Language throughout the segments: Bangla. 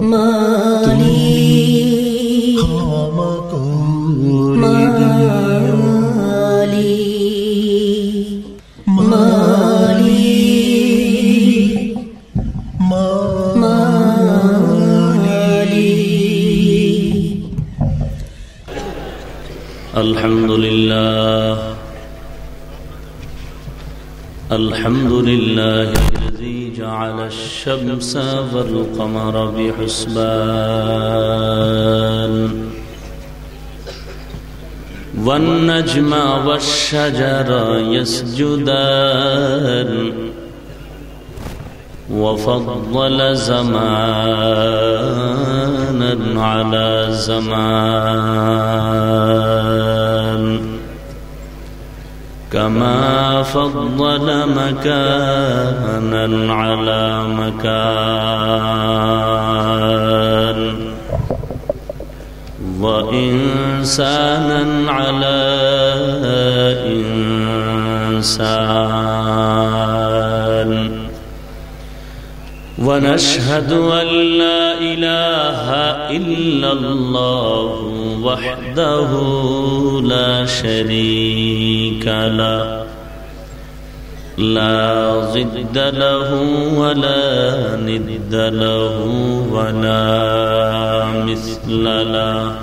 مالي مالي مالي مالي الحمد لله الحمد لله الشمس والقمر بحسبان. والنجم والشجر يسجدان. وفضل زمانا على زمان. كما فضل مكانا على مكان. وإنسانا على إنسان. ونشهد أن لا إله إلا الله وحده لا شريك له. لا ضد له ولا ند له ولا مثل له.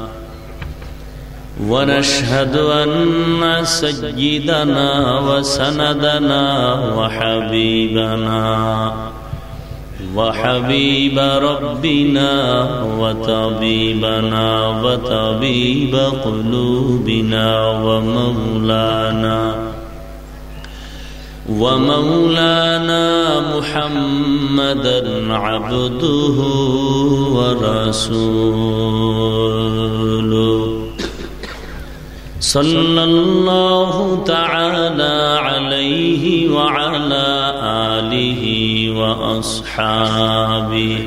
ونشهد أن سيدنا وسندنا وحبيبنا وحبيب ربنا وطبيبنا وطبيب قلوبنا ومولانا ومولانا محمدا عبده ورسوله. صلى الله تعالى عليه وعلى آله وأصحابه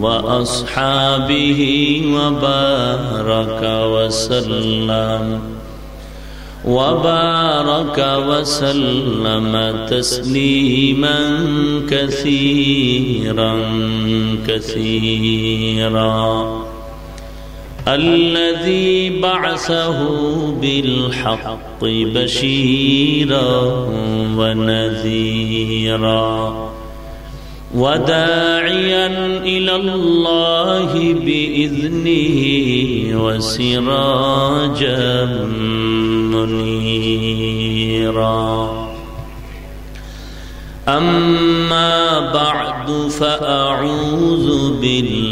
وأصحابه وبارك وسلم وبارك وسلم تسليما كثيرا كثيرا الذي بعثه بالحق بشيرا ونذيرا وداعيا إلى الله بإذنه وسراجا منيرا. أما بعد فأعوذ بالله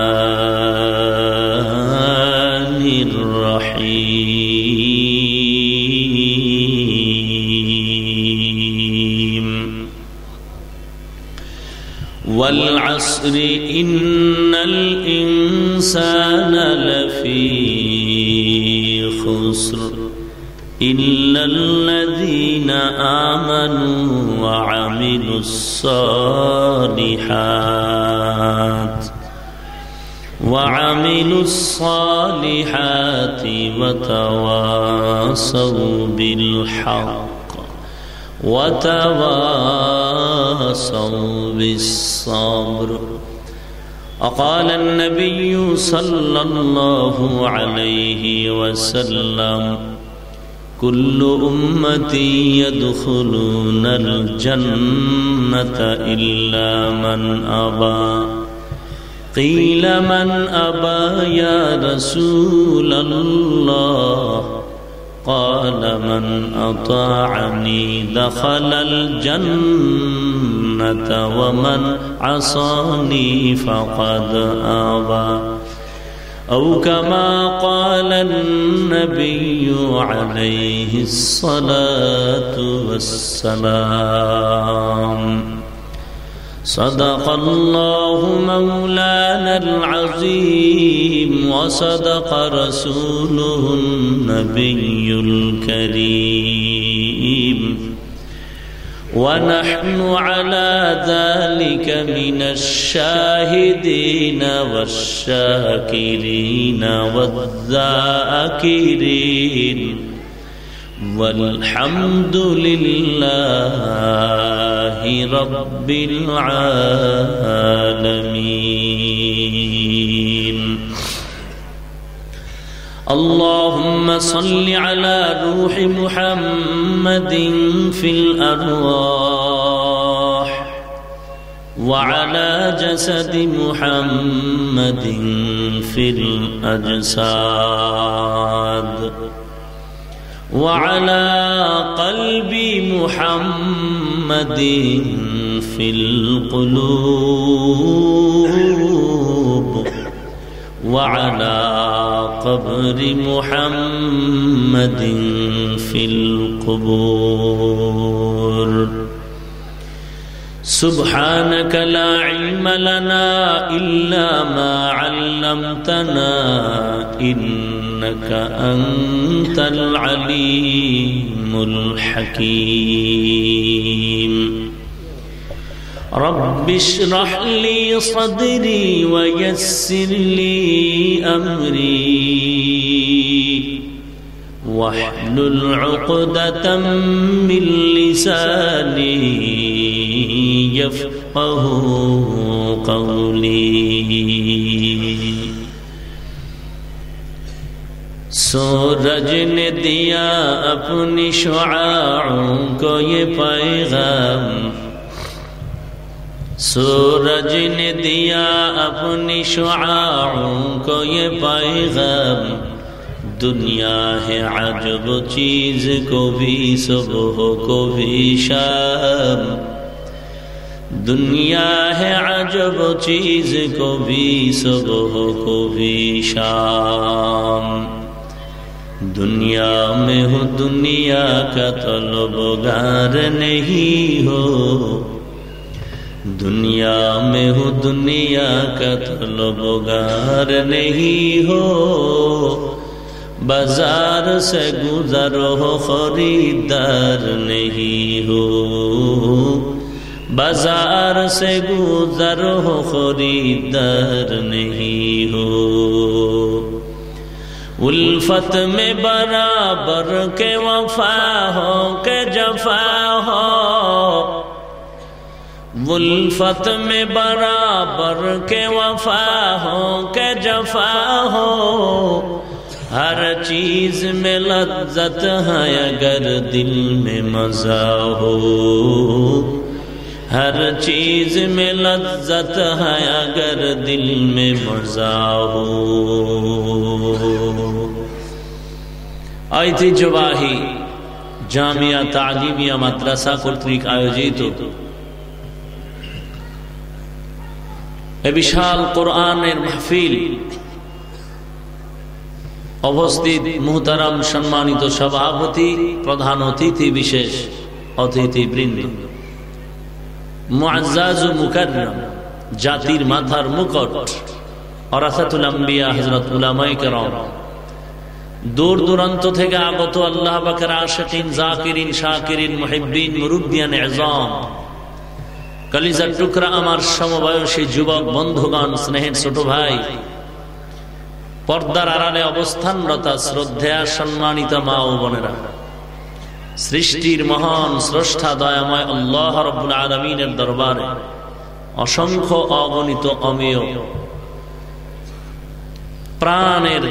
والعصر إن الإنسان لفي خسر إلا الذين آمنوا وعملوا الصالحات وعملوا الصالحات وتواصوا بالحق وتواصوا بالصبر وقال النبي صلى الله عليه وسلم كل أمتي يدخلون الجنة إلا من أبى. قيل من أبى يا رسول الله؟ قال من أطاعني دخل الجنة. ومن عصاني فقد أبى. أو كما قال النبي عليه الصلاة والسلام صدق الله مولانا العظيم وصدق رسوله النبي الكريم. ونحن على ذلك من الشاهدين والشاكرين والذاكرين والحمد لله رب العالمين. اللهم صل على روح محمد في الأرواح وعلى جسد محمد في الأجساد وعلى قلب محمد في القلوب. وعلى قبر محمد في القبور. سبحانك لا علم لنا إلا ما علمتنا إنك أنت العليم الحكيم. رب اشرح لي صدري ويسر لي أمري. واحلل عقدة من لساني يفقه قولي. سورج نے دیا اپنی شعاعوں کو یہ پیغام سورج نے دیا اپنی شعاعوں کو یہ پیغام۔ دنیا ہے عجب چیز کو بھی، صبح کو بھی شام۔ دنیا ہے عجب چیز کو بھی، صبح کو بھی شام۔ دنیا میں ہو، دنیا کا طلبگار نہیں ہو۔ دنیا میں ہو، دنیا کا طلب گار نہیں ہو۔ بازار سے گزر ہو، خریدار نہیں ہو۔ بازار سے گزر ہو، خریدار نہیں ہو۔ الفت میں برابر کے وفا ہو، کے جفا ہو۔ ظلفت میں برابر کے وفا ہو، کے جفا ہو۔ ہر چیز میں لذت ہے اگر دل میں مزہ ہو۔ ہر چیز میں لذت ہے اگر دل میں مزہ ہو۔ آئی تھی جواہی، جامعہ تعلیمیہ مدرسہ کرتریک آیوجیت বিশাল কোরআনের মাহফিল। অবস্থিত মুহতারাম সম্মানিত সভাপতি, প্রধান অতিথি বিশেষ অতিথি বৃন্দ মুকাররম, জাতির মাথার মুকট অরাসাতুল আম্বিয়া হজরত উলামাই কেরাম। দূর দূরান্ত থেকে আগত আল্লাহ বাকের আশিন জাকিরিন, শাকিরিন মুহিবিন মুরুব্বিয়ান, এজম কালিজার টুকরা আমার সমবয়সী যুবক বন্ধুগণ, স্নেহের ছোট ভাই, পর্দার আড়ালে অবস্থানরতা শ্রদ্ধা সম্মানিত মা ও বোনেরা। সৃষ্টির মহান স্রষ্টা দয়াময় আল্লাহ রব্বুল আলমিনের দরবারে অসংখ্য অগণিত অমেয় প্রাণের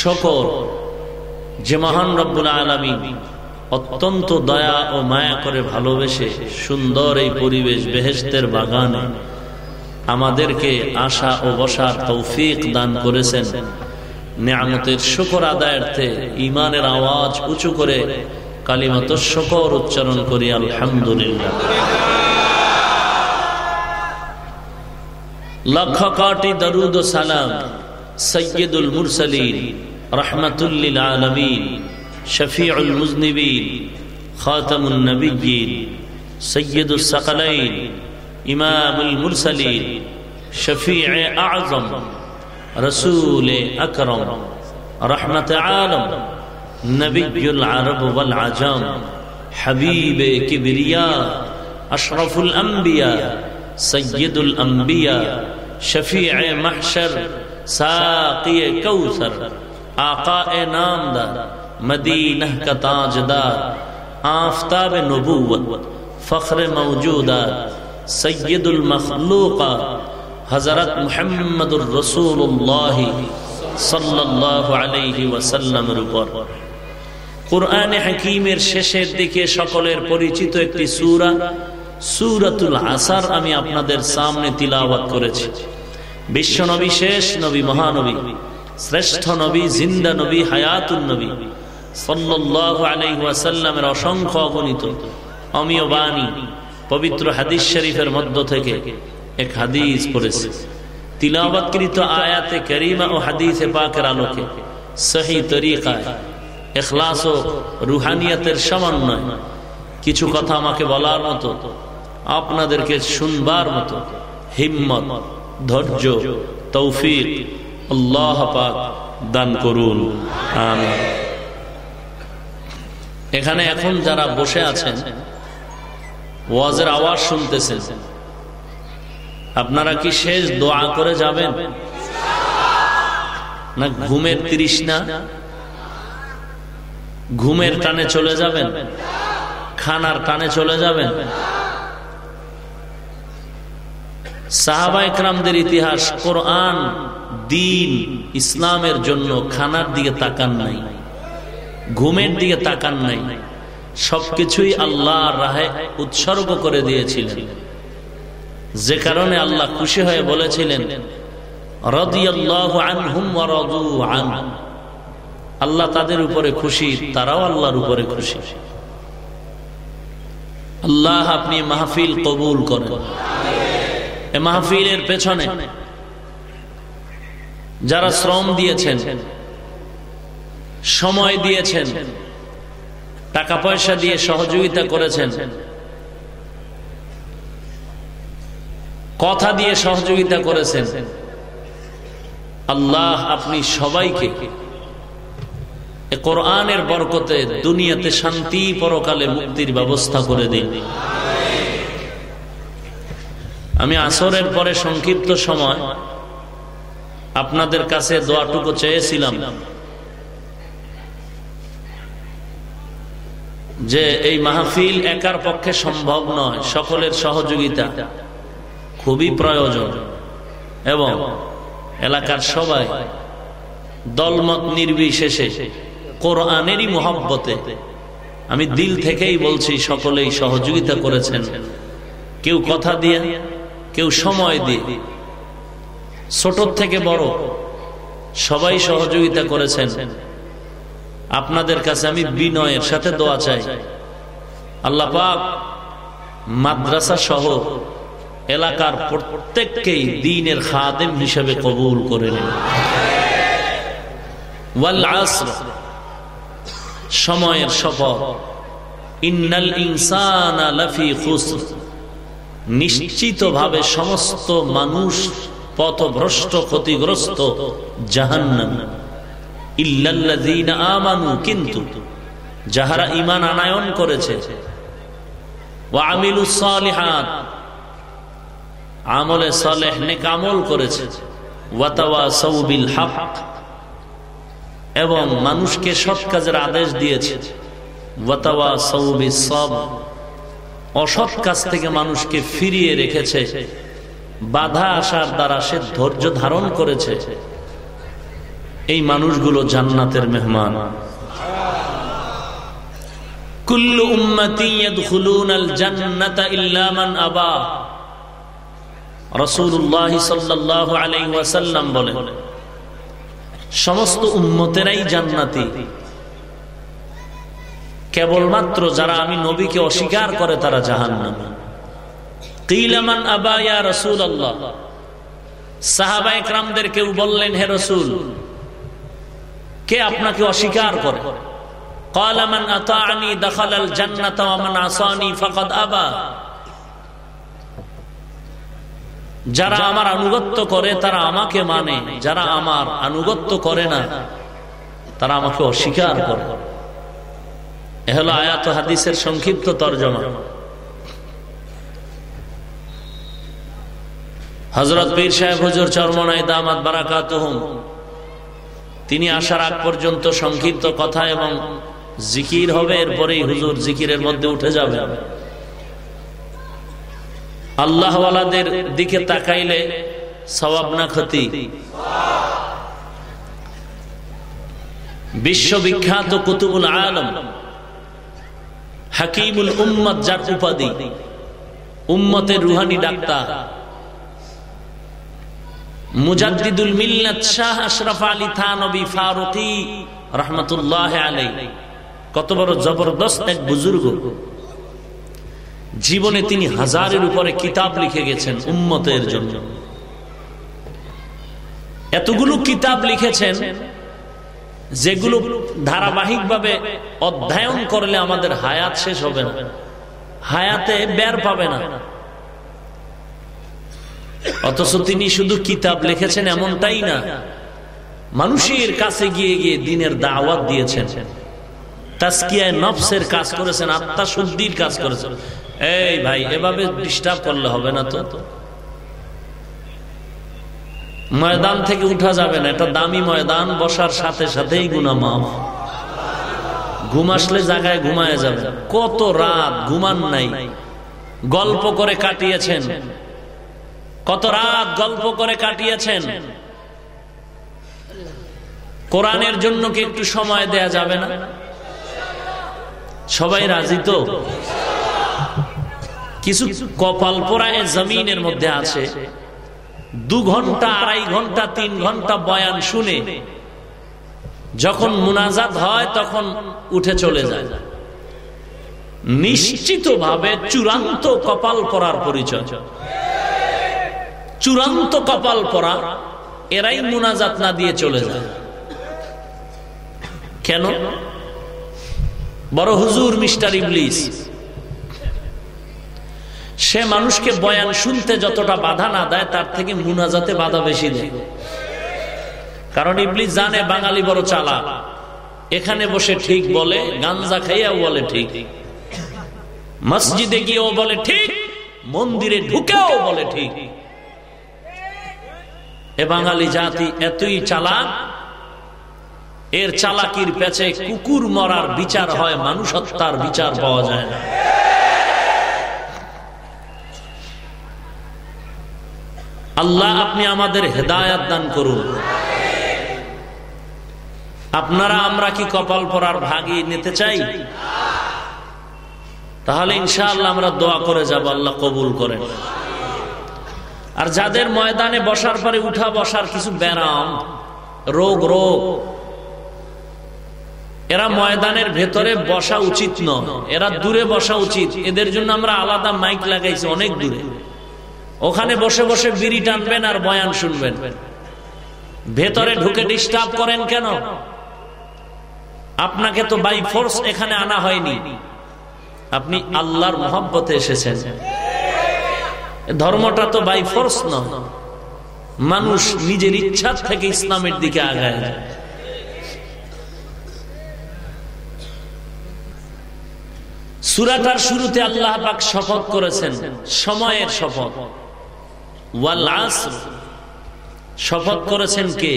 শকর যে মহান রব্বুল আলমী অত্যন্ত দয়া ও মায়া করে ভালোবেসে সুন্দর এই পরিবেশ বেহেস্তের বাগানে আমাদেরকে আশা ও বসার তৌফিক দান করেছেন। নিয়ামতের শকর আদায়ার্থে ইমানের আওয়াজ উঁচু করে কালিমত শকর উচ্চারণ করি, আলহামদুলিল্লাহ। লক্ষ কোটি দরুদ সালাম সৈয়দুল মুরসলিন রহমতুল্লিল আলমিন। شفيع المذنبين خاتم النبيين سيد الثقلين إمام المرسلين شفيع أعظم رسول أكرم رحمة عالم نبي العرب والعجام حبيب كبرياء أشرف الأنبياء سيد الأنبياء شفيع محشر ساقي كوثر آقاء نامدار مدینہ کا تاجدار آفتاب نبوت فخر موجودات سید المخلوقات হজরত মোহাম্মদুর রসুল্লাহ সাল্লাহ আলাইহি ওয়াসাল্লামের উপর কোরআনে হাকিমের শেষের দিকে সকলের পরিচিত একটি সুরা সুরাতুল আসার আমি আপনাদের সামনে তিলাওয়াত করেছি বিশ্ব নবী শেষ নবী মহানবী শ্রেষ্ঠ নবী জিন্দা নবী হায়াতুল নবী সাল্লাহ আলাইহি ওয়াসাল্লামের অসংখ্য অগণিত অমীয় বাণী পবিত্র হাদিস শরীফের মধ্য থেকে এক হাদিস পড়েছে। তিলাবাতকৃত আয়াতে করিমা ও হাদিসে পাকের আলোকে সহি তরিকায় এখলাস ও রুহানিয়াতের সমন্বয় কিছু কথা আমাকে বলার মতো, আপনাদেরকে শুনবার মতো হিম্মত, ধৈর্য, তৌফিক আল্লাহ পাক দান করুন। এখানে এখন যারা বসে আছেন ওয়াজের আওয়াজ শুনতেছেন। আপনারা কি শেষ দোয়া করে যাবেন? না ঘুমের তৃষ্ণা? ঘুমের টানে চলে যাবেন? খানার টানে চলে যাবেন? সাহাবা ইকরামদের ইতিহাস কোরআন দিন ইসলামের জন্য খানার দিকে তাকান নাই। ঘুমের দিকে তাকান নাই। সবকিছুই আল্লাহ রাহে উৎসর্গ করে দিয়েছিলেন। যে কারণে আল্লাহ খুশি হয়ে বলেছিলেন আল্লাহ তাদের উপরে খুশি, তারাও আল্লাহর উপরে খুশি। আল্লাহ আপনি মাহফিল কবুল করেন। মাহফিলের পেছনে যারা শ্রম দিয়েছেন সময় দিয়েছেন, টাকা পয়সা দিয়ে সহযোগিতা করেছেন, কথা দিয়ে সহযোগিতা করেছেন। আল্লাহ আপনি সবাইকে কোরআনের বরকতে দুনিয়াতে শান্তি পরকালে মুক্তির ব্যবস্থা করে দিন। আমি আসরের পরে সংক্ষিপ্ত সময় আপনাদের কাছে দোয়াটুকু চেয়েছিলাম। যে এই মাহফিল একার পক্ষে সম্ভব নয়, সকলের সহযোগিতা খুবই প্রয়োজন। এবং এলাকার সবাই দলমত নির্বিশেষে কোরআনেরই মোহাব্বতে, আমি দিল থেকেই বলছি, সকলেই সহযোগিতা করেছেন। কেউ কথা দিয়ে, কেউ সময় দিয়ে। ছোট থেকে বড় সবাই সহযোগিতা করেছেন। আপনাদের কাছে আমি বিনয়ের সাথে দোয়া চাই। আল্লাহ পাক মাদ্রাসা সহ এলাকার প্রত্যেককেই দিনের খাদেম হিসেবে কবুল করে নেন। সময়ের শপথ। ইন্নাল ইনসান নিশ্চিত ভাবে সমস্ত মানুষ পথভ্রষ্ট, ক্ষতিগ্রস্ত জাহান্নাম। আমানু, কিন্তু যাহারা ইমান আনায়ন করেছে আমলে সালেহ নেক করেছে এবং মানুষকে সৎ কাজের আদেশ দিয়েছে অসৎ কাজ থেকে মানুষকে ফিরিয়ে রেখেছে, বাধা আসার দ্বারা সে ধৈর্য ধারণ করেছে। এই মানুষগুলো জান্নাতের মেহমান। মান আবা। সমস্ত উন্মতেরাই জান্নাতি। কেবলমাত্র যারা আমি নবীকে অস্বীকার করে তারা জাহান কিলামান আবায়া রসুল আল্লাহ সাহাবা একরামদের কেউ বললেন, হে রসুল কে আপনাকে অস্বীকার করে? কালামান আতাআনি দাখালাল জান্নাত আসানি ফাকাদ আবা যারা আমার আনুগত্য করে, তারা আমাকে মানে। যারা আমার আনুগত্য করে না, তারা আমাকে অস্বীকার করে। এ হলো আয়াত হাদিসের সংক্ষিপ্ত তর্জমা। হজরত পীর সাহেব, হুজুর চরমনাই দামাত বারাকাত তিনি আসার আগ পর্যন্ত সংক্ষিপ্ত কথা এবং জিকির হবে, এরপরেই হুজুর জিকিরের মধ্যে উঠে যাবে। আল্লাহওয়ালাদের দিকে তাকাইলে সবাব না ক্ষতি। বিশ্ববিখ্যাত কুতুবুল আলম, হাকিমুল উম্মত যার উপাধি, উম্মতের রুহানি ডাক্তার। মুজাদ্দিদুল মিল্লাত শাহ আশরাফ আলী থানবী আলাই কত বড় জবরদস্ত এক বুজুর্গ। জীবনে তিনি হাজারের উপরে কিতাব লিখে গেছেন উম্মতের জন্য। এতগুলো কিতাব লিখেছেন যেগুলো ধারাবাহিকভাবে অধ্যয়ন করলে আমাদের হায়াত শেষ হবে না। হায়াতে বের পাবে না। অথচ তিনি শুধু কিতাব লিখেছেন এমনটাই না। মানুষের কাছে গিয়ে গিয়ে দিনের দাওয়াত দিয়েছেন। নফসের কাজ করেছেন, আত্মা শুদ্ধির কাজ করেছেন। এই ভাই, এভাবে ডিস্টার্ব করলে হবে না তো। ময়দান থেকে উঠা যাবে না, এটা দামি ময়দান, বসার সাথে সাথেই গুনা মাফ। ঘুম আসলে জায়গায় ঘুমায় যাবে। কত রাত ঘুমান নাই। গল্প করে কাটিয়েছেন। কত রাত গল্প করে কাটিয়েছেন। কোরআনের জন্য কি একটু সময় দেয়া যাবে না? সবাই রাজি তো? কিছু কপাল পোড়ায় জমিনের মধ্যে আছে। দু ঘণ্টা, আড়াই ঘণ্টা, তিন ঘণ্টা বয়ান শুনে যখন মুনাজাত হয় তখন উঠে চলে যায়। নিশ্চিত ভাবে চূড়ান্ত কপাল পরার পরিচয়। চূড়ান্ত কপাল পরা, এরাই মোনাজাত না দিয়ে চলে যায়। কেন? বড় হুজুর মিস্টার ইবলিস, সে মানুষকে বয়ান শুনতে যতটা বাধা না দেয়, তার থেকে মুনাজাতে বাধা বেশি দেয়। কারণ ইবলিস জানে বাঙালি বড় চালা এখানে বসে ঠিক বলে, গাঞ্জা খাইয়াও বলে ঠিক। মসজিদে গিয়েও বলে ঠিক, মন্দিরে ঢুকেও বলে ঠিক। এ বাঙালি জাতি, এতই চালাক? এর চালাকির পেছে কুকুর মরার বিচার হয়, মানুষ হত্যার বিচার পাওয়া যায় না। আল্লাহ, আপনি আমাদের হেদায়াত দান করুন। আপনারা, আমরা কি কপাল পরার ভাগি নিতে চাই? তাহলে ইনশাআল্লাহ আমরা দোয়া করে যাব, আল্লাহ কবুল করেন। আর যাদের ময়দানে বসার পরে উঠা বসার কিছু ব্যারাম রোগ রোগ। এরা ময়দানের ভেতরে বসা উচিত নয়। এরা দূরে বসা উচিত। এদের জন্য আমরা আলাদা মাইক লাগাইছি, অনেক দূরে। ওখানে বসে বসে বিড়ি টানবেন আর বয়ান শুনবেন। ভেতরে ঢুকে ডিস্টার্ব করেন কেন? আপনাকে তো বাই ফোর্স এখানে আনা হয়নি। আপনি আল্লাহর মোহাব্বতে এসেছেন। ধর্মটা তো বাই ফোর্স নয় মানুষ নিজের ইচ্ছা থেকে ইসলামের দিকে আগায় সুরাটার শুরুতে আল্লাহ পাক শপথ করেছেন, সময়ের শপথ। শপথ করেছেন কে?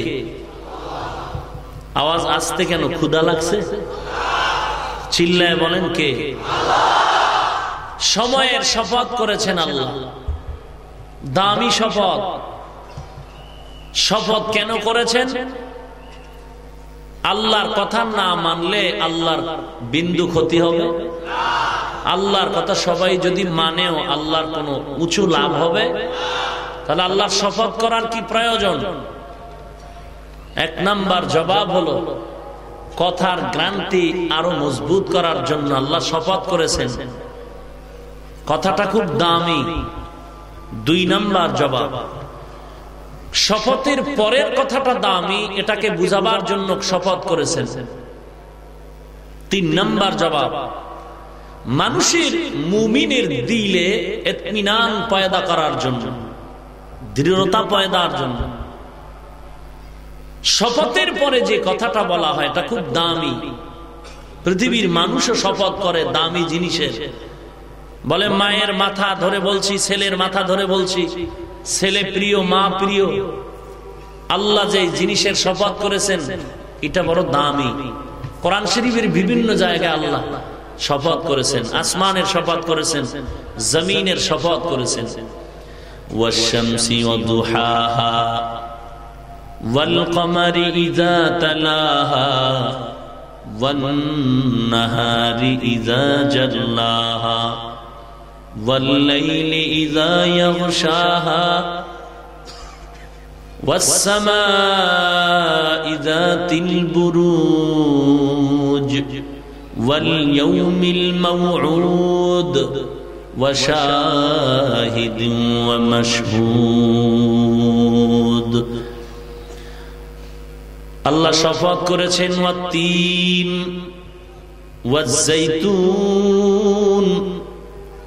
আওয়াজ আসতে কেন ক্ষুদা লাগছে? চিল্লায় বলেন কে? সময়ের শপথ করেছেন আল্লাহ। দামি শপথ। শপথ কেন করেছেন? আল্লাহর কথা না মানলে আল্লাহর বিন্দু ক্ষতি হবে? আল্লাহর কথা সবাই যদি মানেও আল্লাহর কোনো উঁচু লাভ হবে? তাহলে আল্লাহর শপথ করার কি প্রয়োজন? এক নাম্বার জবাব হলো, কথার গ্রান্তি আরও মজবুত করার জন্য আল্লাহ শপথ করেছেন। কথাটা খুব দামি। দুই নাম্বার জবাব। শপথের পরের কথাটা দামি, এটাকে বুঝাবার জন্য শপথ করেছেন। তিন নাম্বার জবাব। মানুষের মুমিনের দিলে এতমিনান পয়দা করার জন্য, দৃঢ়তা পয়দার জন্য। শপথের পরে যে কথাটা বলা হয়, এটা খুব দামি। পৃথিবীর মানুষও শপথ করে দামি জিনিসের। বলে মায়ের মাথা ধরে বলছি ছেলের মাথা ধরে বলছি ছেলে প্রিয় মা প্রিয় আল্লাহ যে জিনিসের শপথ করেছেন এটা বড় দামি কোরআন শরীফের বিভিন্ন জায়গায় আল্লাহ শপথ করেছেন আসমানের শপথ করেছেন জমিনের শপথ করেছেন ওয়াশামসি ওয়াদুহাহা والقمر إذا تلاها والنهار إذا جلاها والليل إذا يغشاها والسماء ذات البروج واليوم الموعود وشاهد ومشهود আল্লাহ শপথ করেছেন ওয়াতিন ওয়াজ্জাইতুন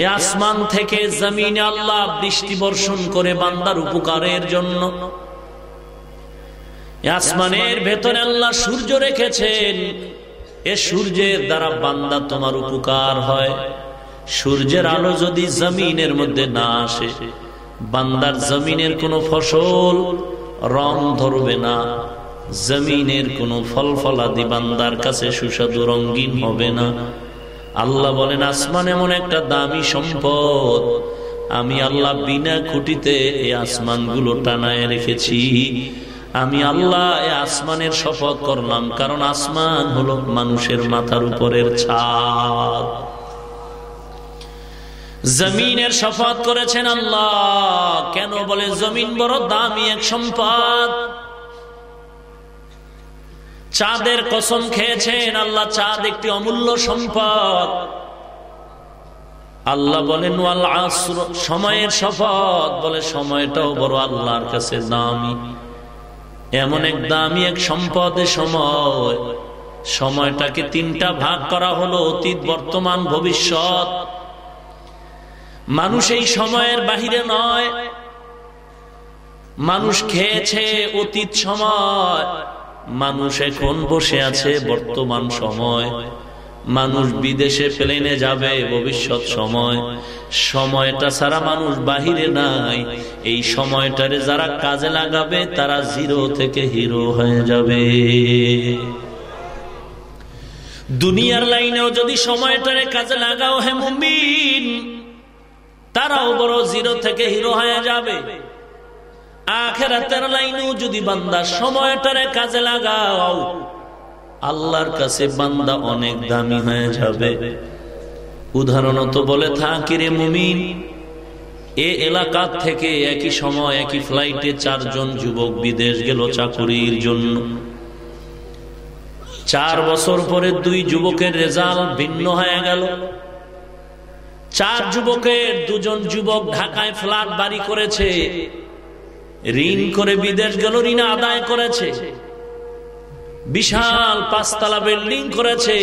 এ আসমান থেকে জমিনে আল্লাহ বৃষ্টি বর্ষণ করে বান্দার উপকারের জন্য। আসমানের ভেতরে আল্লাহ সূর্য রেখেছেন। এ সূর্যের দ্বারা বান্দা তোমার উপকার হয়। সূর্যের আলো যদি জমিনের মধ্যে না আসে, বান্দার জমিনের কোনো ফসল রং ধরবে না। জমিনের কোন ফল ফলাদি বান্দার কাছে সুস্বাদু রঙ্গিন হবে না। আল্লাহ বলেন, আসমান এমন একটা দামি সম্পদ। আমি আল্লাহ বিনা খুঁটিতে এই আসমানগুলো টানায় রেখেছি। আমি আল্লাহ এ আসমানের শপথ করলাম, কারণ আসমান হলো মানুষের মাথার উপরের ছাদ। জমিনের শপথ করেছেন আল্লাহ। কেন বলে, জমিন বড় দামি এক সম্পদ। চাঁদের কসম খেয়েছেন, আল্লাহ চাঁদ একটি অমূল্য সম্পদ। আল্লাহ বলেন সময়ের শপথ। বলে, সময়টাও বড় আল্লাহর কাছে দামি। এমন এক দামি এক সম্পদে সময়। সময়টাকে তিনটা ভাগ করা হলো, অতীত, বর্তমান, ভবিষ্যৎ। মানুষ এই সময়ের বাহিরে নয়। মানুষ খেয়েছে অতীত সময়। মানুষ এখন বসে আছে বর্তমান সময়। মানুষ বিদেশে প্লেনে যাবে ভবিষ্যৎ সময়। সময়টা ছাড়া মানুষ বাহিরে নাই। এই সময়টারে যারা কাজে লাগাবে, তারা জিরো থেকে হিরো হয়ে যাবে। দুনিয়ার লাইনেও যদি সময়টারে কাজে লাগাও হে মুমিন, তারাও বড় জিরো থেকে হিরো হয়ে যাবে। আখেরাতের লাইনেও যদি বান্দা সময়টারে কাজে লাগাও, আল্লাহর কাছে বান্দা অনেক দামি হয়ে যাবে। উদাহরণত বলে থাকি রে মুমিন, এ এলাকা থেকে একই সময় একই ফ্লাইটে চারজন যুবক বিদেশ গেল চাকুরির জন্য। চার বছর পরে দুই যুবকের রেজাল্ট ভিন্ন হয়ে গেল। চার যুবকের দুজন যুবক ঢাকায় ফ্ল্যাট বাড়ি করেছে। ঋণ করে বিদেশ গেল, ঋণ আদায় করেছে। বিশাল পাঁচতলা বিল্ডিং করেছে।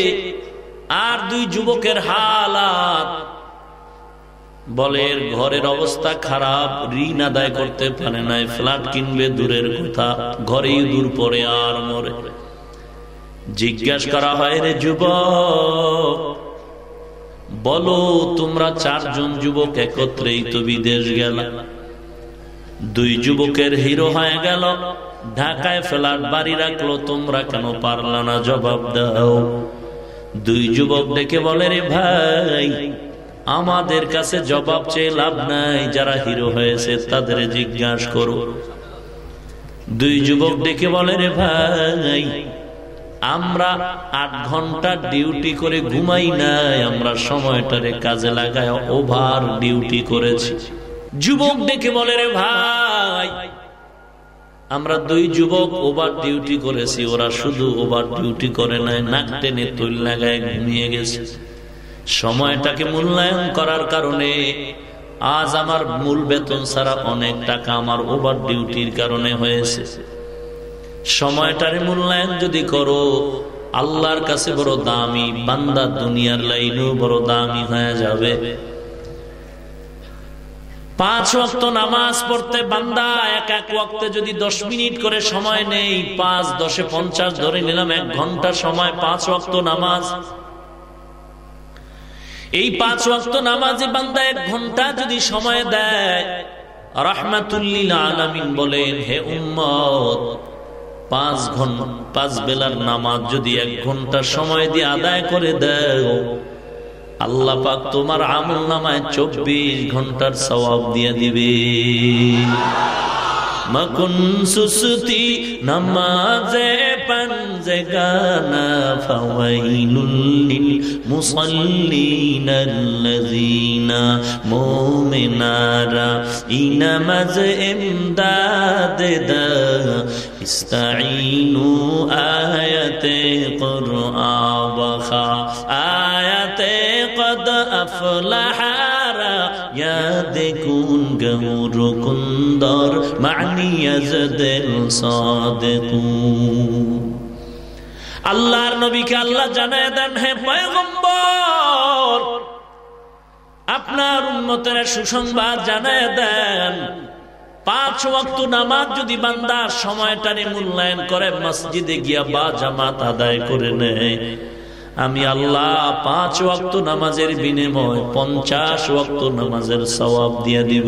আর দুই যুবকের হালাত। বলে ঘরের অবস্থা খারাপ, ঋণ আদায় করতে পারে নাই, ফ্ল্যাট কিনবে দূরের কথা, ঘরেই দূর পরে আর মরে। জিজ্ঞাসা করা হয়, রে যুবক, বলো তোমরা চারজন যুবক একত্রেই তো বিদেশ গেল? দুই যুবকের হিরো হয়ে গেল। ঢাকায় ফেলার বাড়ি রাখল, তোমরা কেন পারলা না? জবাব দাও। দুই যুবক ডেকে বলে, রে ভাই, আমাদের কাছে জবাব চেয়ে লাভ নাই, যারা হিরো হয়েছে তাদের জিজ্ঞাসা করো। দুই যুবক ডেকে বলে, রে ভাই, আমরা আট ঘণ্টা ডিউটি করে ঘুমাই নাই, আমরা সময়টারে কাজে লাগায় ওভার ডিউটি করেছি। যুবক ডেকে বলে, রে ভাই, আমরা দুই যুবক ওভার ডিউটি করেছি, ওরা শুধু ওভার ডিউটি করে নাই, নাক টেনে তৈল লাগায় ঘুমিয়ে গেছে। সময়টাকে মূল্যায়ন করার কারণে আজ আমার মূল বেতন ছাড়া অনেক টাকা আমার ওভার ডিউটির কারণে হয়েছে। সময়টারে মূল্যায়ন যদি করো, আল্লাহর কাছে বড় দামি, বান্দা দুনিয়ার লাইনেও বড় দামি হয়ে যাবে। পাঁচ ওয়াক্ত নামাজ পড়তে বান্দা এক এক ওয়াক্তে যদি দশ মিনিট করে সময় নেই, পাঁচ, দশে পঞ্চাশ ধরে নিলাম, এক ঘণ্টা সময়, পাঁচ ওয়াক্ত নামাজ। এই পাঁচ ওয়াক্ত নামাজে বান্দা এক ঘণ্টা যদি সময় দেয়, রহমাতুল্লিল বলেন, হে উম্মত, পাঁচ ঘণ্টা পাঁচ বেলার নামাজ যদি এক ঘণ্টা সময় দিয়ে আদায় করে দেয় আল্লাহ পাক তোমার আমল নামায় চব্বিশ ঘণ্টার সবাব দিয়ে দিবে। মকুন সুসুতি নমাজে পঞ্জে গানা ফাওয়াইলুল মুসাল্লিন আল্লাযিনা মুমিনারা ইনামাজ ইমদাদ দা ইস্তাইনু আয়াতে কুরআন أفلح يدكون قمر كندر معني يزد الصادقون আল্লাহর নবীকে আল্লাহ জানায় দেন হে পয়গম্বর আপনার উন্মতের সুসংবাদ জানায় দেন পাঁচ ওয়াক্ত নামাজ যদি বান্দার সময়টারে মূল্যায়ন করে মসজিদে গিয়া বা জামাত আদায় করে নেয় আমি আল্লাহ পাঁচ ওয়াক্ত নামাজের বিনিময় পঞ্চাশ ওয়াক্ত নামাজের সবাব দিয়ে দিব।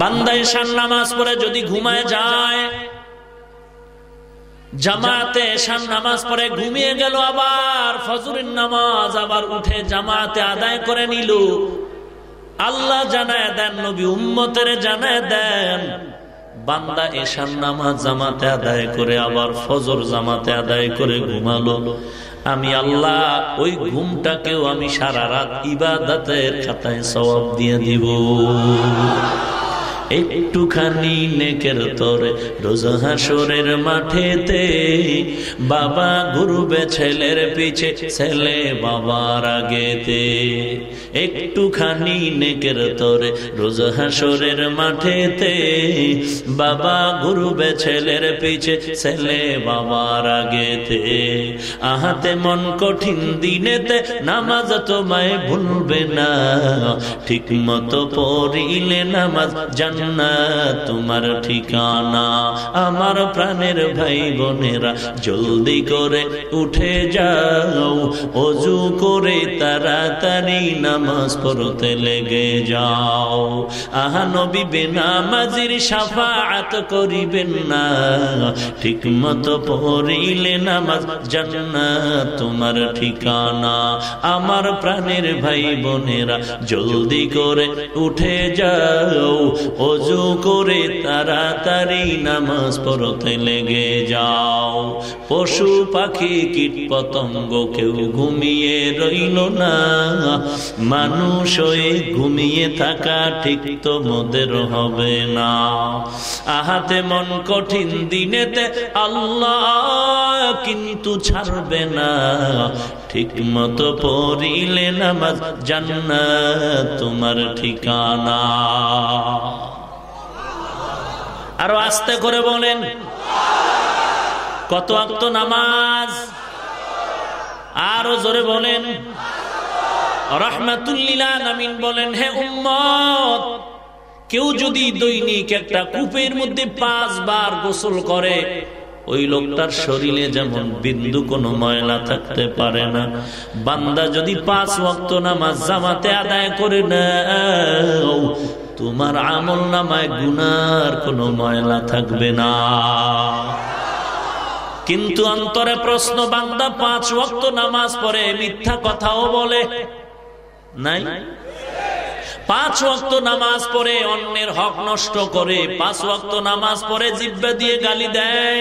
বান্দায় শান নামাজ পড়ে যদি ঘুমায় যায়, জামাতে শান নামাজ পড়ে ঘুমিয়ে গেল আবার ফজরের নামাজ আবার উঠে জামাতে আদায় করে নিল। আল্লাহ জানায় দেন, নবী উম্মতের জানায় দেন বান্দা এশার নামাজ জামাতে আদায় করে, আবার ফজর জামাতে আদায় করে ঘুমালো। আমি আল্লাহ, ওই ঘুমটাকেও আমি সারা রাত ইবাদাতের খাতায় সবাব দিয়ে দিব। একটুখানি নেকের তরে, রোজ হাসরের মাঠেতে বাবা গুরুবে ছেলের পিছে, ছেলে বাবার আগেতে। একটুখানি নেকের তরে, রোজ হাসরের মাঠেতে বাবা গুরুবে ছেলের পিছে, ছেলে বাবার আগেতে। আহাতে মন কঠিন দিনেতে নামাজ তোমায় ভুলবে না ঠিক মতো পড়িলে নামাজ জান জান্নাত তোমার ঠিকানা, আমার প্রাণের ভাই বোনেরা জলদি করে উঠে যাও, অজু করে তাড়াতাড়ি নামাজ পড়তে লেগে যাও। আহা নবী, বেনামাজির সাফাত করিবেন না। ঠিক মতো পড়িলে নামাজ জান্নাত তোমার ঠিকানা। আমার প্রাণের ভাই বোনেরা জলদি করে উঠে যাও অজু করে তাড়াতাড়ি নামাজ পড়তে লেগে যাও। পশু পাখি কীট পতঙ্গ কেউ ঘুমিয়ে রইল না। মানুষ হয়ে ঘুমিয়ে থাকা ঠিক তো মোদের হবে না। আহাতে মন কঠিন দিনেতে আল্লাহ কিন্তু ছাড়বে না। ঠিক মতো পড়িলে নামাজ জান্নাত তোমার ঠিকানা। আরও আস্তে করে বলেন, কত আক্ত নামাজ? আরও জোরে বলেন বলেন কেউ যদি দৈনিক একটা কূপের মধ্যে পাঁচবার গোসল করে ওই লোকটার শরীরে যেমন বিন্দু কোনো ময়লা থাকতে পারে না। বান্দা যদি পাঁচ ওয়াক্ত নামাজ জামাতে আদায় করে না তোমার আমল নামায় গুনার কোনো ময়লা থাকবে না। কিন্তু অন্তরে প্রশ্ন, বান্দা পাঁচ ওয়াক্ত নামাজ পড়ে মিথ্যা কথাও বলে? নাই? পাঁচ ওয়াক্ত নামাজ পড়ে অন্যের হক নষ্ট করে, পাঁচ ওয়াক্ত নামাজ পড়ে জিব্বা দিয়ে গালি দেয়।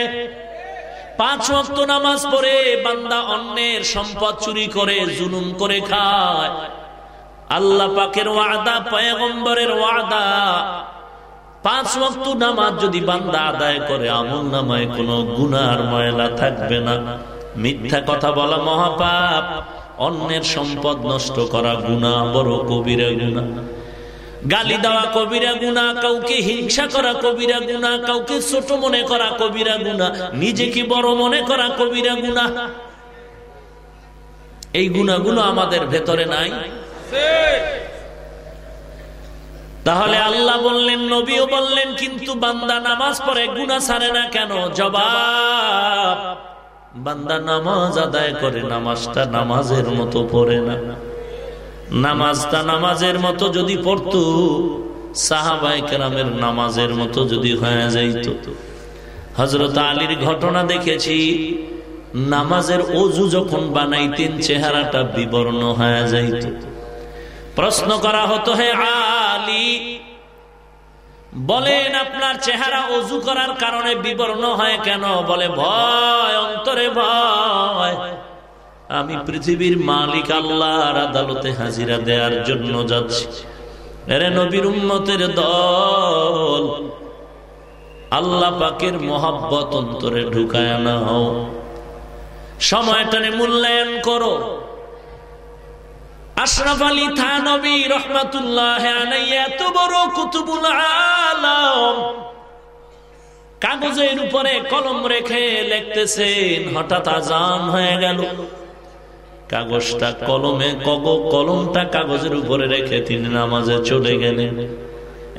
পাঁচ ওয়াক্ত নামাজ পড়ে বান্দা অন্যের সম্পদ চুরি করে, জুলুম করে খায়। আল্লাহ পাকের ওয়াদা, পয়গম্বরের ওয়াদা। পাঁচ ওয়াক্ত নামাজ যদি বান্দা আদায় করে, আমল নামায় কোনো গুনার ময়লা থাকবে না। মিথ্যা কথা বলা মহাপাপ। অন্যের সম্পদ নষ্ট করা গুণা বড় কবিরা গুণা গালি দেওয়া কবিরা গুণা, কাউকে হিংসা করা কবিরা গুণা, কাউকে ছোট মনে করা কবিরা গুণা নিজেকে বড় মনে করা কবিরা গুণা? এই গুণাগুলো আমাদের ভেতরে নাই। তাহলে আল্লাহ বললেন, নবীও বললেন, কিন্তু বান্দা নামাজ পড়ে গুণা ছাড়ে না কেন? জবাব, বান্দা নামাজ আদায় করে, নামাজটা নামাজের মতো পড়ে না। নামাজটা নামাজের মতো যদি পড়তো সাহাবাই কেরামের নামাজের মতো যদি হয়ে যাইত। হজরত আলীর ঘটনা দেখেছি, নামাজের অজু যখন বানাইতেন, চেহারাটা বিবর্ণ হয়ে যাইত। প্রশ্ন করা হতো, হে আলী, বলেন আপনার চেহারা অজু করার কারণে বিবর্ণ হয় কেন? বলে, ভয়, অন্তরে ভয়। আমি পৃথিবীর মালিক আল্লাহর আদালতে হাজিরা দেওয়ার জন্য যাচ্ছি। এরে নবীর উম্মতের দল, আল্লাহ পাকের মহাব্বত অন্তরে ঢুকায় না নাও সময়টানে মূল্যায়ন করো। আশরাফ আলী থানবী রহমাতুল্লাহ এত বড় কুতুবুল আলম, কাগজের উপরে কলম রেখে লিখতেছেন, হঠাৎ আজান হয়ে গেল। কাগজটা কলমে, কগ কলমটা কাগজের উপরে রেখে তিনি নামাজে চলে গেলেন।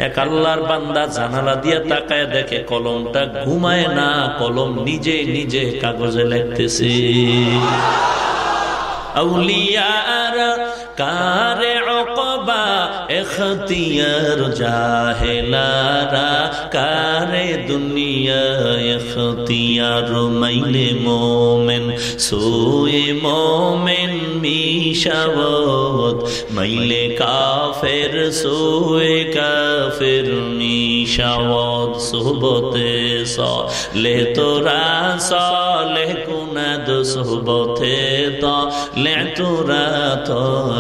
এক আল্লাহর বান্দা জানালা দিয়ে তাকায় দেখে কলমটা ঘুমায় না, কলম নিজে নিজে কাগজে লিখতেছে। কারে অকবা এখতিয়ার জাহেলারা কারে দুনিয়া এখতিয়ার মাইলে মোমেন? সোয়ে মোমেন মিশাবত। মাইলে কাফের, সোয়ে কাফের মিশাবত। সোহবতে স লে তোরা স লে কুনাদ, সোহবতে ত। লে তোরা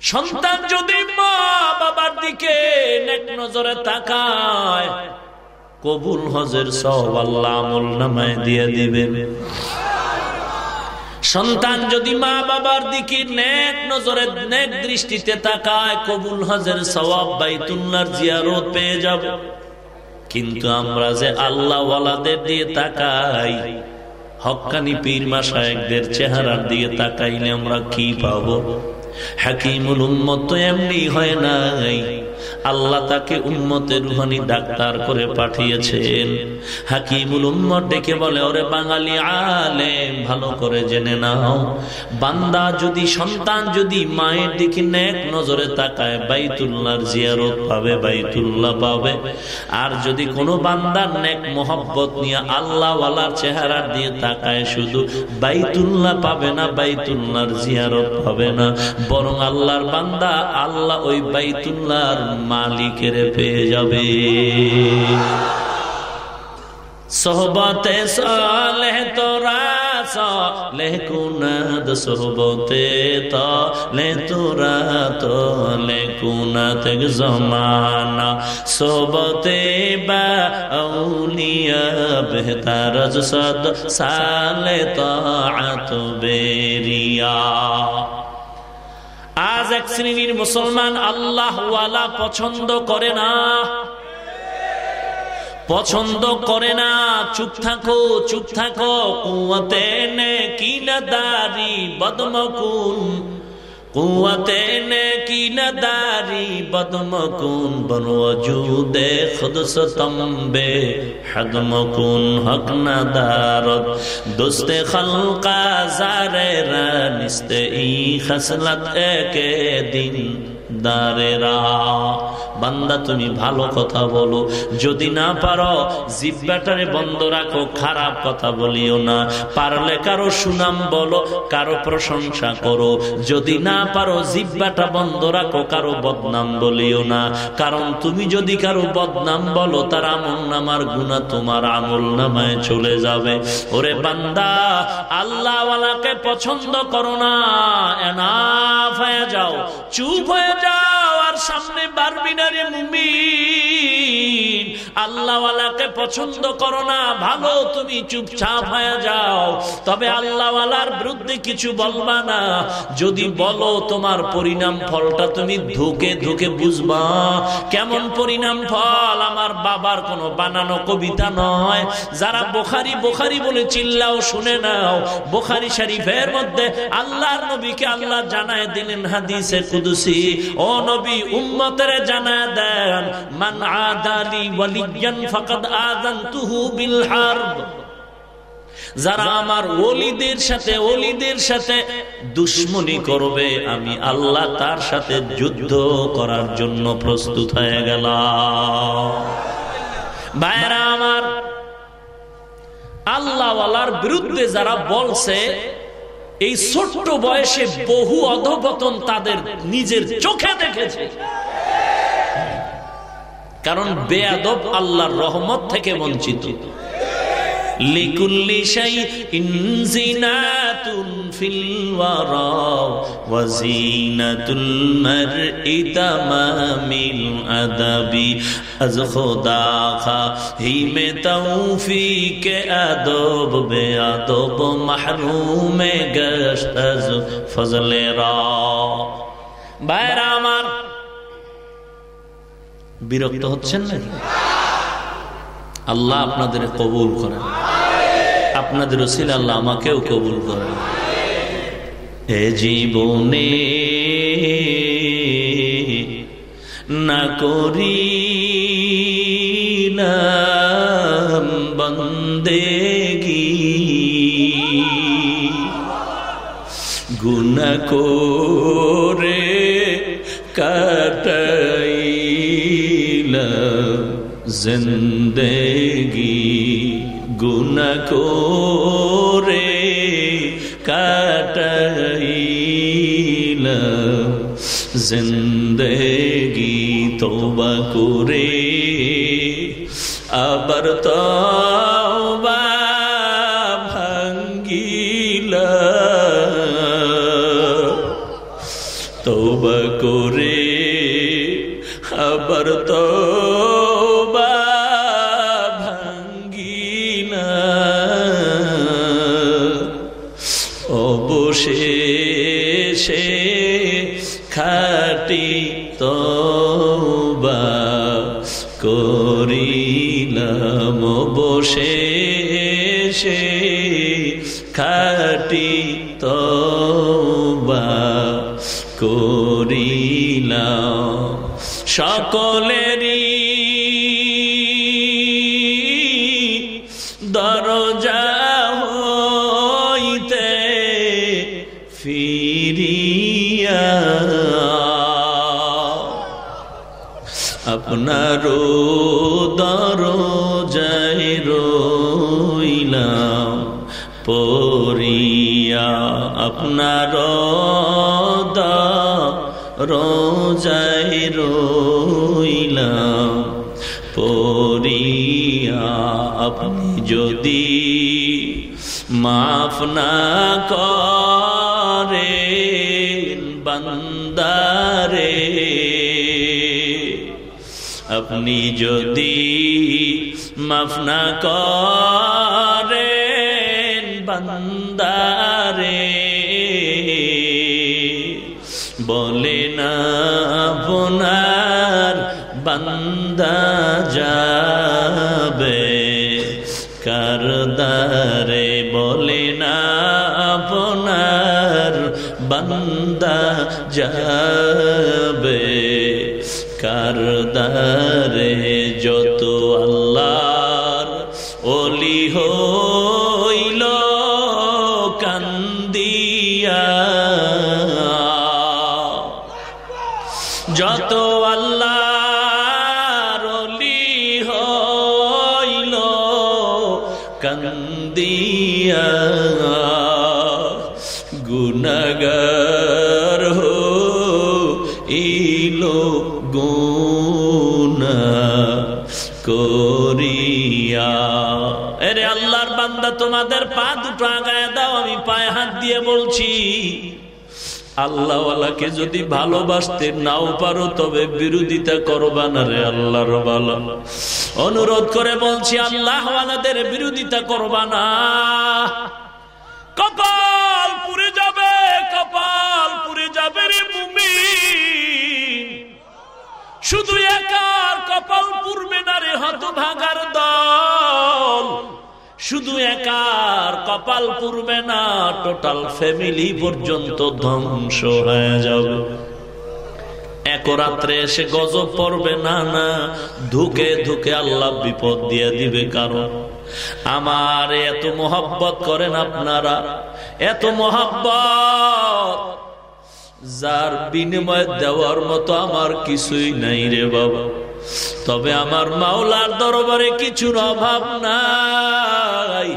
সন্তান যদি মা বাবার দিকে নেক নজরে তাকায়, কবুল হজের সব আল্লাহ আমল নামায় দিয়ে দিবেন সন্তান যদি মা বাবার দিকে নেক নজরে, নেক দৃষ্টিতে তাকায়, কবুল হজের সবাব বাইতুল্লার জিয়ারত পেয়ে যাব। কিন্তু আমরা যে আল্লাহ ওয়ালাদের দিয়ে তাকাই হক্কানি পীর মাসায়কদের চেহারার দিয়ে তাকাইলে আমরা কি পাবো? হাকিমুল উম্মত তো এমনি হয় নাই। আল্লাহ তাকে উম্মতের রুহানি ডাক্তার করে পাঠিয়েছেন। হাকিমুল উম্মত ডেকে বলে, ওরে বাঙালি আলেম, ভালো করে জেনে নাও। বান্দা যদি, সন্তান যদি মায়ের দিকে নেক নজরে তাকায়, বাইতুল্লাহর জিয়ারত পাবে, বাইতুল্লাহ পাবে। আর যদি কোনো বান্দার নেক মোহব্বত নিয়ে আল্লাহ ওয়ালার চেহারা দিয়ে তাকায়, শুধু বাইতুল্লাহ পাবে না, বাইতুল্লাহর জিয়ারত পাবে না। বরং আল্লাহর বান্দা, আল্লাহ ওই বাইতুল্লাহর মালিকের পেয়ে যাবে। সোহবতে সালেহ তোরা সালেহ কুনাদ, সোহবতে তালে তোরা তোলে কুনাত জমানা। সোহবতে বা আউলিয়া বেহতার সদ সালে তাআত বেরিয়া। আজ এক শ্রেণির মুসলমান আল্লাহ পছন্দ করে না। পছন্দ করে না। চুপ থাকো চুপ থাকো। কুয়াতে নে দারি বদমকুন। কুয়াতে নে কি না দারি বদমকুন বনওজুদে খুদ স্তম্বে হদমকুন হক না দারত দোস্তে খলকা জারে রানিস্তে ই খসলত একে দিন বান্দা তুমি ভালো কথা বলো। যদি না পারো, জিব্বাটারে বন্ধ রাখো, খারাপ কথা বলিও না। পারলে কারও সুনাম বলো, কারও প্রশংসা করো। যদি না পারো, জিব্বাটা বন্ধ রাখো, কারও বদনাম বলিও না। কারণ তুমি যদি কারও বদনাম বলো, তার আমল নামার গুণা তোমার আমল নামায় চলে যাবে। ওরে বান্দা, আল্লাহওয়ালাকে পছন্দ করো না। যাও, চুপ হয়ে যাও। সামনে আল্লাহওয়ালাকে পছন্দ করো না, ভালো, তুমি চুপচাপ হয়ে যাও। তবে আল্লাহওয়ালার বিরুদ্ধে কিছু বলবা না। যদি বলো তোমার পরিণাম ফলটা তুমি ধুকে ধুকে বুঝবা। কেমন পরিণাম ফল? আমার বাবার কোনো বানানো কবিতা নয়। যারা বোখারি বোখারি বলে চিল্লাও শুনে নাও। বোখারি শরীফের মধ্যে আল্লাহর নবীকে আল্লাহ জানায় দিলেন হাদিসে কুদুসি। ও নবী, উম্মতের জানায় দেন মান আদালি ওয়ালিয়ান ফাকাদ আযানতুহু বিল হারব। যারা আমার ওলিদের সাথে ওলিদের সাথে দুশ্মনী করবে, আমি আল্লাহ তার সাথে যুদ্ধ করার জন্য প্রস্তুত হয়ে গেল ভাইরা আমার, আল্লাহওয়ালার বিরুদ্ধে যারা বলছে এই ছোট্ট বয়সে বহু অধপতন তাদের নিজের চোখে দেখেছে। কারণ বেয়াদব আল্লাহর রহমত থেকে বঞ্চিত। লিকুল্লি শাইইন জিনাতুন ফিল ওয়ারা ওয়া জিনাতুল মারই তামামিল আদাবি আজ খোদা খা হিমে তৌফিক আদব বে আদব মাহরুম গশত আজ ফজলে রা বাইরা আমার বিরক্ত হচ্ছেন নাকি আল্লাহ আপনাদের কবুল করেন। আপনাদের ওসিল আল্লাহ আমাকেও কবুল করেন। এ জীবনে না করি বন্দেগি। গুনা করে কাটাইলাম জিন্দেগি গুনা করে কাটাইলাম জিন্দেগি তোবা করে আবার তবা ভাঙ্গিলা। তোবা করে তবা অবশেষে খাটি তবা করিলাম। সকলেরই দরজা হইতে আপনার রোজায় রইলাম। পরিয়া আপনি যদি মাফ না করে বান্দারে, আপনি যদি মাফ না করেন যাবে। কারদারে বলে না আপনার বান্দা যাবে। কারদারে কান্দিয়া গুণগর হো ইলো গুনা করিয়া। এরে আল্লাহর বান্দা, তোমাদের পা দুটো আগায় দাও, আমি পায়ে হাত দিয়ে বলছি। আল্লাহওয়ালাকে যদি ভালোবাসতে নাও পারো, তবে বিরোধিতা করবা না রে আল্লাহর ভালো অনুরোধ করে বলছি, আল্লাহওয়ালাদের বিরোধিতা করবা না। কপাল পুরে যাবে, কপাল পুরে যাবে রে মুমি শুধু একার কপাল পুরবে না রে, হত ভাগার দল। শুধু একার কপাল পুরবে না টোটাল ফ্যামিলি পর্যন্ত ধ্বংস হয়ে যাবে। এক রাত্রে এসে গজব পড়বে না না, ধুকে ধুকে আল্লাহ বিপদ দিয়ে দিবে কারণ আমার এত মোহাব্বত করেন আপনারা, এত মোহাব্বত যার বিনিময় দেওয়ার মতো আমার কিছুই নাই রে বাবা। তবে আমার মাওলার দরবারে কিছুর অভাব নাই।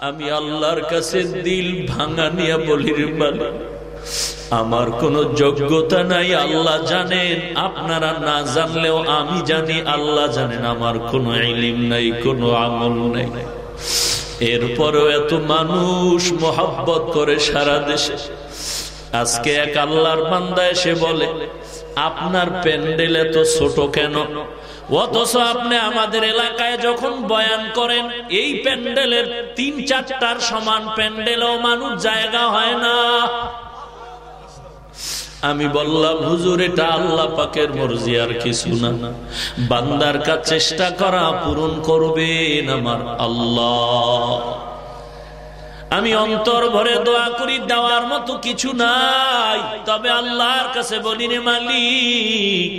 আমি আল্লাহর কাছে দিল ভাঙা নিয়ে বলি রে মালিক আমার কোন যোগ্যতা নাই, আল্লাহ জানেন। আপনারা না জানলেও আমি জানি, আল্লাহ জানেন আমার কোনো ইলিম নাই, কোনো আমল নাই। এরপরও এত মানুষ মোহাব্বত করে সারা দেশে আজকে এক আল্লাহর বান্দা এসে বলে, আপনার প্যান্ডেল এত ছোট কেন? অথচ আপনি আমাদের এলাকায় যখন বয়ান করেন, এই প্যান্ডেলের তিন চারটার সমান প্যান্ডেলও মানুষ জায়গা হয় না। আমি বললাম, হুজুর, এটা আল্লাহ পাকের মর্জি, আর কিছু না। বান্দার কাজ চেষ্টা করা পূরণ করবেন আমার আল্লাহ। আমি অন্তর ভরে দোয়া করি, দেওয়ার মতো কিছু নাই। তবে আল্লাহর কাছে বলি রে মালিক,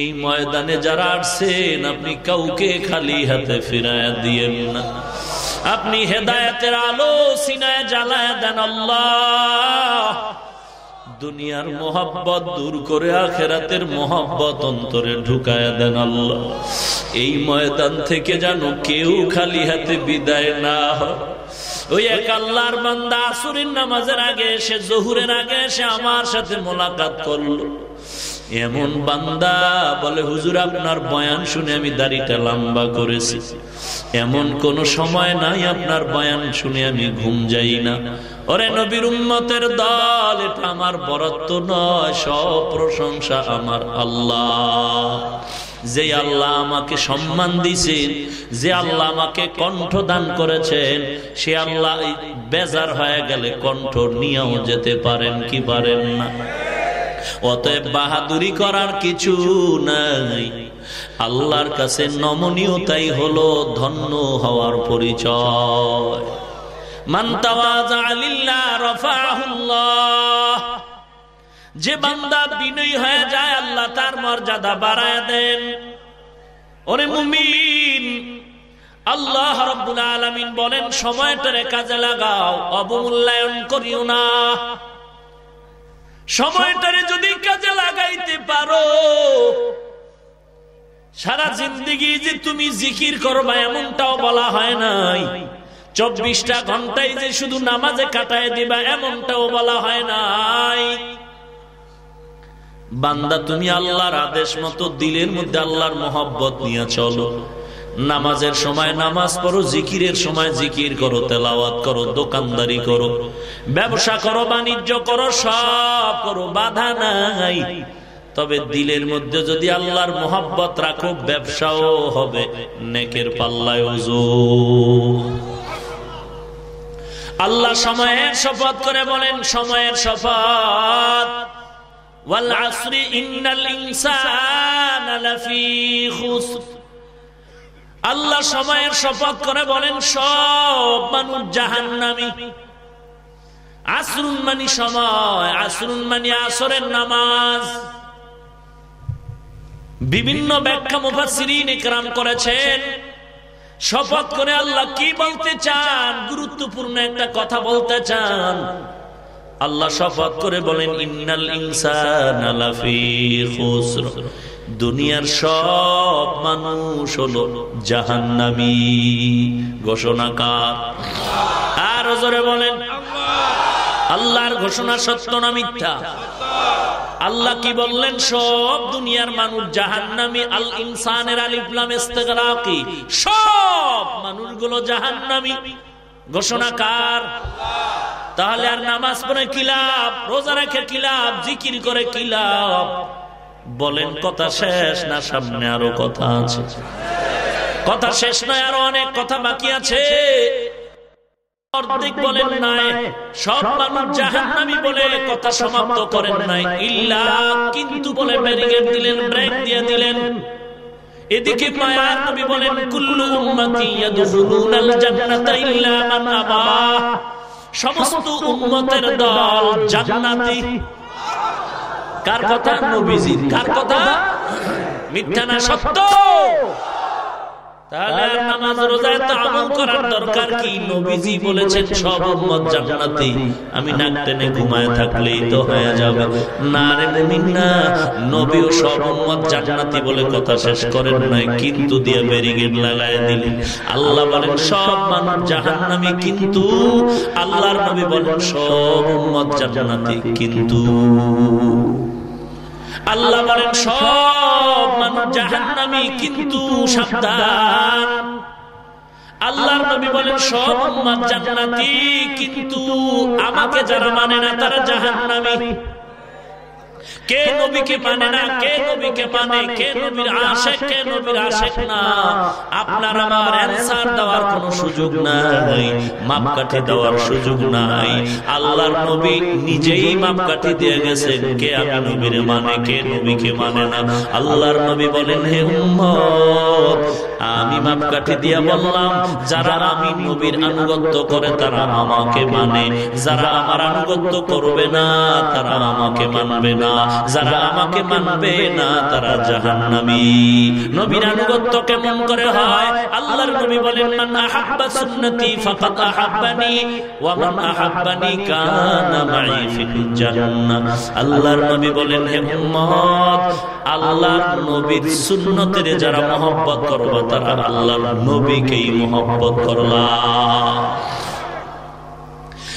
এই ময়দানে যারা আসছেন, আপনি কাউকে খালি হাতে ফিরায় দিয়েন না। আপনি হেদায়তের আলো সিনায় জ্বালায় দেন আল্লাহ। দুনিয়ার মোহাব্বত দূর করে আখেরাতের মোহাব্বত অন্তরে ঢুকায় দেন আল্লাহ। এই ময়দান থেকে যেন কেউ খালি হাতে বিদায় না হয়। ওই এক আল্লাহর বান্দা আসুরিন নামাজের আগে এসে জহুরের আগে এসে আমার সাথে মোলাকাত করল। এমন বান্দা বলে, হুজুর, আপনার বয়ান শুনে আমি দাড়িটা লম্বা করেছি। এমন কোন সময় নাই আপনার বয়ান শুনে আমি ঘুম যাই না। ওরে নবীর উম্মতের দল, এটা আমার বরত্ব নয়, সব প্রশংসা আমার আল্লাহ। যে আল্লাহ আমাকে সম্মান দিছেন যে আল্লাহ আমাকে কণ্ঠ দান করেছেন, সে আল্লাহ বেজার হয়ে গেলে কণ্ঠ নিয়েও যেতে পারেন কি পারেন না। অতএব বাহাদুরি করার কিছু নাই। আল্লাহর কাছে নমনীয়তাই হলো ধন্য হওয়ার পরিচয়। যে বান্দা বিনয়ী হয়ে যায়, আল্লাহ তার মর্যাদা বাড়ায় দেন। ওরে মুমিন, আল্লাহ রব্বুল আলমিন বলেন, সময়টারে কাজে লাগাও, অবমূল্যায়ন করিও না। সময়টারে যদি কাজে লাগাইতে পারো, সারা জিন্দিগি যে তুমি জিকির করবা, এমনটাও বলা হয় নাই। চব্বিশটা ঘন্টায় যে শুধু নামাজে কাটায় দিবা, এমনটাও বলা হয় নাই। বান্দা, তুমি আল্লাহর আদেশ মতো দিলের মধ্যে আল্লাহর মোহব্বত নিয়ে চলো। নামাজের সময় নামাজ পড়ো, জিকিরের সময় জিকির করো, তেলাওয়াত করো, দোকানদারি করো, ব্যবসা করো, বাণিজ্য করো, সব করো, বাধা নাই। তবে দিলের মধ্যে যদি আল্লাহর মোহাব্বত রাখো, ব্যবসাও হবে, নেকের পাল্লায় আল্লাহ সময়ের শপথ করে বলেন, সময়ের শপথ। আল্লাহ সময়ের শপথ করে বলেন, সব মানুষ নামি আসরুন মানি সময়, আসরুন মানি আসরের নামাজ। বিভিন্ন ব্যাখ্যা মুফাসিরিন ইকরাম করেছেন। শপথ করে আল্লাহ কি বলতে চান? গুরুত্বপূর্ণ একটা কথা বলতে চান। আল্লাহ শপথ করে বলেন, ইন্নাল ইনসান দুনিয়ার সব মানুষ হলো জাহান্নামি। ঘোষণাকার আর জোরে বলেন, আল্লাহর ঘোষণা সত্য না মিথ্যা? আল্লাহ কি বললেন, সব দুনিয়ার মানুষ জাহান্নামি, আল ইনসানের আলিফলাম ইস্তেগরাকি সব মানুষগুলো জাহান্নামি। ঘোষণা কার? তাহলে আর নামাজ পড়ে কিলাব রোজা রেখে কিলাব জিকির করে কিলাব বলেন, কথা শেষ না সামনে আরও কথা আছে? কথা শেষ নয়, আরও অনেক কথা বাকি আছে। দিলেন দিলেন। এদিকে কুল্লু সমস্ত উম্মতের দল জান্নাতি। কার কথা? নবীজির। কার কথা? মিথ্যা না সত্য। তাহলে আর নামাজ রোজায় তো আমল করার দরকার কি? নবীজি বলেছেন সব উম্মত জান্নাতি। আমি নাক টেনে ঘুমায় থাকলেই তো হয়ে যাবে। না রে মুমিন না নবীও সব উম্মত জান্নাতি বলে কথা শেষ করেন নাই কিন্তু দিয়ে ব্যারিকেড লাগায় দিলেন। আল্লাহ বলেন সব মানুষ জাহান্নামী কিন্তু আল্লাহর নবী বলেন সব উম্মত জান্নাতি কিন্তু আল্লাহ বলেন, সব মানুষ জাহান্নামি, কিন্তু সাবধান। আল্লাহর নবী বলেন, সব উম্মাদ জান্নাতি, কিন্তু আমাকে যারা মানে না, তারা জাহান্নামী। কে নবীকে মানে না কে নবীকে মানে কে নবীর আশেক কে নবীর আশেক না। আপনার আমার অ্যান্সার দেওয়ার কোনো সুযোগ নাই। মাপকাঠি দেওয়ার সুযোগ নাই। আল্লাহর নবী নিজেই মাপকাঠি দিয়ে গেছেন। কে আমি নবীর মানে কে নবীকে মানে না? আল্লাহর নবী বলেন হে উম্মত আমি মাপকাঠি দিয়ে বললাম যারা আমি নবীর আনুগত্য করে তারা আমাকে মানে। যারা আমার আনুগত্য করবে না তারা আমাকে মানবে না যারা আমাকে মানবে না তারা জাহান্নামী। নবীর আনুগত্য কেমন করে হয়? আল্লাহর নবী বলেন মান আহাব্বা সুন্নতি ফাকাদ আহাব্বানি ওয়া মান আহাব্বানি কানা মাই ফিল জান্নাহ। আল্লাহর নবী বলেন হে উম্মত আল্লাহর নবীর সুন্নতের যারা মহব্বত করবে তারা আল্লাহর নবীকেই মহব্বত করলা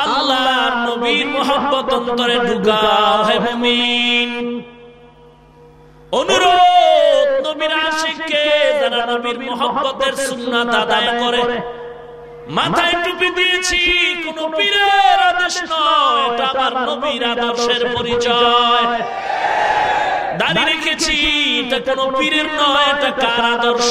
আল্লাহর নবীর মোহাম্মত অন্তরে ঢুকাও হে মুমিন। অনুরোধ নবীর আশিককে, যারা নবীর মোহাম্মতের সুন্নাত আদায় করে, মাথায় টুপি দিয়েছি, কোন পীরের আদেশ নয়, এটা আমার নবীর আদর্শের পরিচয়। দাঁড়িয়ে রেখেছি, এটা কোন পীরের নয়, এটা কার আদর্শ?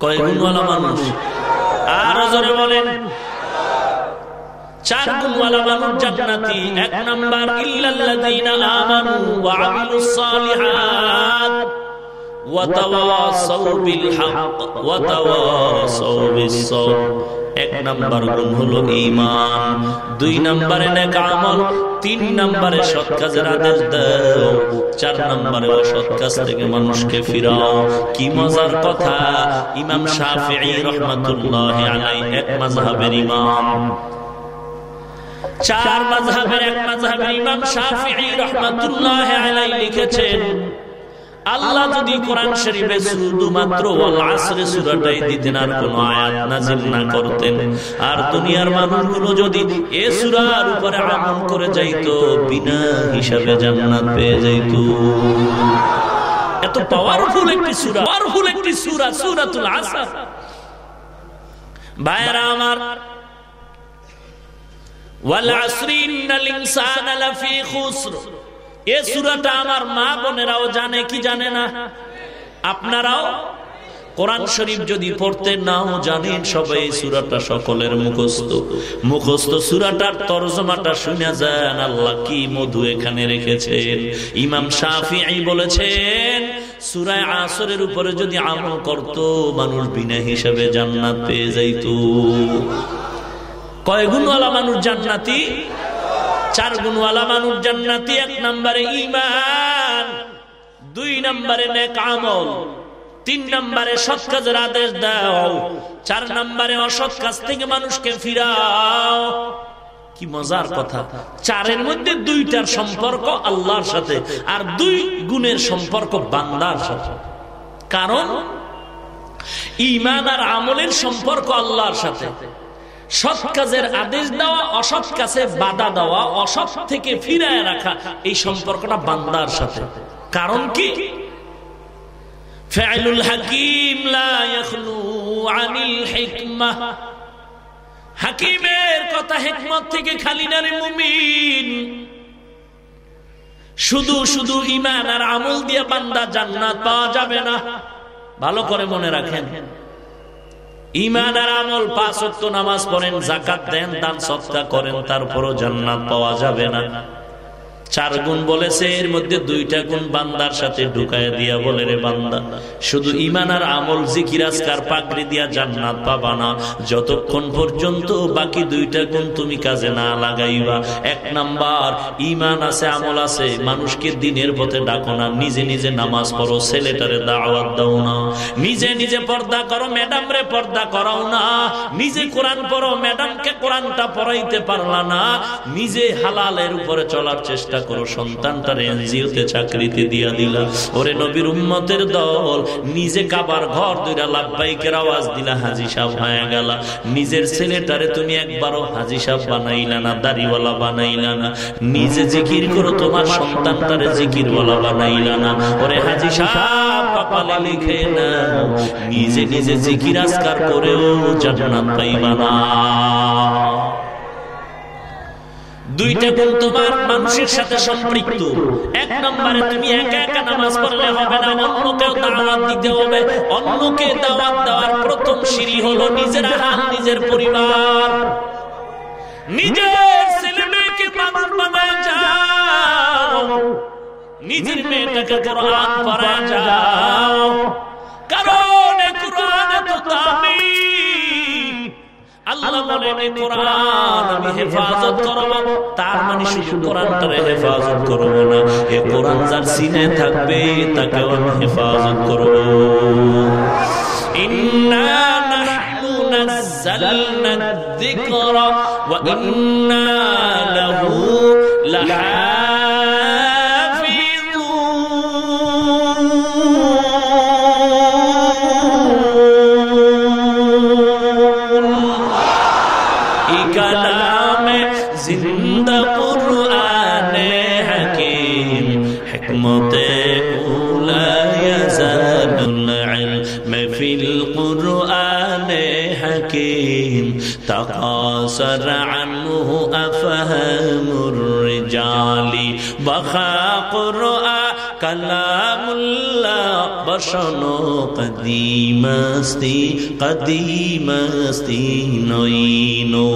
কয় গুণওয়ালা মানুষ? আর জোরে বলেন। চার গুণওয়ালা মানুষ জান্নাতি এক নাম্বার ইল্লাল্লাযীনা আমানু ওয়া আমিলুস সালিহাত। এক নাম্বার গুণ হলো ঈমান, দুই নম্বরে তিন নম্বরে সৎ কাজের আদেশ চার কাজ থেকে মানুষকে ফিরাও। কি মজার কথা, ইমাম শাফিঈ রাহমাতুল্লাহ এক মাযহাবের ইমাম। চার মাযহাবের এক মাযহাবের ইমাম শাফিঈ রাহমাতুল্লাহ লিখেছেন আল্লাহ যদি কোরআন শরীফে শুধুমাত্র সূরাটাই দিতেন আর কোন আয়াত নাযিল না করতেন। আর দুনিয়ার মানুষগুলো যদি এ সূরার উপরে আমল করে যাইতো, বিনা হিসাবে জান্নাত পেয়ে যাইতো। এত পাওয়ারফুল একটি সূরা পাওয়ারফুল একটি সূরা, সূরাতুল আসর। ভাইরা আমার, ওয়াল খুসর। এ সুরাটা আমার মা বোনেরাও জানে কি জানে না? আপনারাও? কোরআন শরীফ যদি পড়তে নাও জানেন সবাই সুরাটা সকলের মুখস্থ। মুখস্থ সুরাটার তরজমাটা শুনে যান, আল্লাহ কি মধু এখানে রেখেছেন? ইমাম শাফি বলেছেন, সুরায় আসরের উপরে যদি আমল করত, মানুষ বিনা হিসাবে জান্নাত পেয়ে যাইত। কয় গুণওয়ালা মানুষ জান্নাতি? চার গুণওয়ালা মানুষ জান্নাতি, এক নম্বরে ইমান দুই নম্বরে নেক আমল, তিন নম্বরে সৎ কাজের আদেশ দাও, চার নম্বরে অসৎ কাজ থেকে মানুষকে ফিরাও। কি মজার কথা, চারের মধ্যে দুইটার সম্পর্ক আল্লাহর সাথে আর দুই গুণের সম্পর্ক বান্দার সাথে। কারণ ইমান আর আমলের সম্পর্ক আল্লাহর সাথে। সৎ কাজের আদেশ দেওয়া, অসৎ কাছে বাধা দেওয়া, অসৎ থেকে ফিরায় রাখা, এই সম্পর্কটা বান্দার সাথে। কারণ কি? হাকিম আনিল হিকমা। হাকিমের কথা হেকমত থেকে খালি নারে মুমিন। শুধু শুধু ইমান আর আমল দিয়ে বান্দা জান্নাত পাওয়া যাবে না। ভালো করে মনে রাখেন। ইমান আর আমল, পাঁচ নামাজ পড়েন জাকাত দেন, দান সত্তা করেন, তারপরও জান্নাত পাওয়া যাবে না। চার গুণ বলেছে, এর মধ্যে দুইটা গুণ বান্দার সাথে ঢুকায় দিয়া বলে রে বান্দা। শুধু ইমান আর আমল জিকিরাজকার পাকড়ি দিয়া জান্নাত পাবা না। যতক্ষণ পর্যন্ত বাকি দুইটা গুণ তুমি কাজে না লাগাইবা। এক নাম্বার ইমান আছে, আমল আছে। মানুষকে দিনের পথে ডাকো না, নিজে নিজে নামাজ পড়ো, ছেলেটারে দাওয়াত দাও না। নিজে নিজে পর্দা করো ম্যাডাম রে পর্দা করাও না। নিজে কোরআন পড়ো, ম্যাডামকে কোরআনটা পড়াইতে পারলা না। নিজে হালালের উপরে চলার চেষ্টা করো সন্তানটার এনজিওতে চাকরিতে দিয়া দিলা। ওরে নবীর উম্মতের দল, নিজে কাবার ঘর দুইটা লাভবাইকের আওয়াজ দিলা, হাজি সাহ হয়ে গেল। নিজের ছেলেটারে তুমি একবারও হাজি সাহ বানাইলা না, দাড়িওয়ালা বানাইলা না। নিজে জিকির করো, তোমার সন্তানটারে জিকিরওয়ালা বানাইলা না। ওরে হাজি সাহ কপালে লিখে না নিজে নিজে জিকির আজকার করেও জান্নাত পাইবা না। দুইটা গুণ তোমার মানুষের সাথে সম্পৃক্ত। এক নম্বরে তুমি একা একা নামাজ পড়লে হবে না অন্যকেও দাওয়াত দিতে হবে অন্যকে দাওয়াত দেওয়ার প্রথম সিঁড়ি হলো নিজের হাত নিজের পরিবার। নিজের ছেলে মেয়েকে মানুষ বানায় যাও। নিজের মেয়েটাকে কোরআন পড়ায় যাও। কারণ কোরআন এত দামি আল্লাহ বলেন কোরআন আমি হেফাজত করব। তার মানে শুধু কোরআনটারে হেফাজত করব না। এ কোরআন যার সিনে থাকবে তাকে আমি হেফাজত করব। ইন্না নাহনু নাযালনা যিকরা ওয়া ইন্না লাহু। وانصر عنه أفهم الرجال بخا قرآن كلام الله بشن قديم استي قديم استي نوينو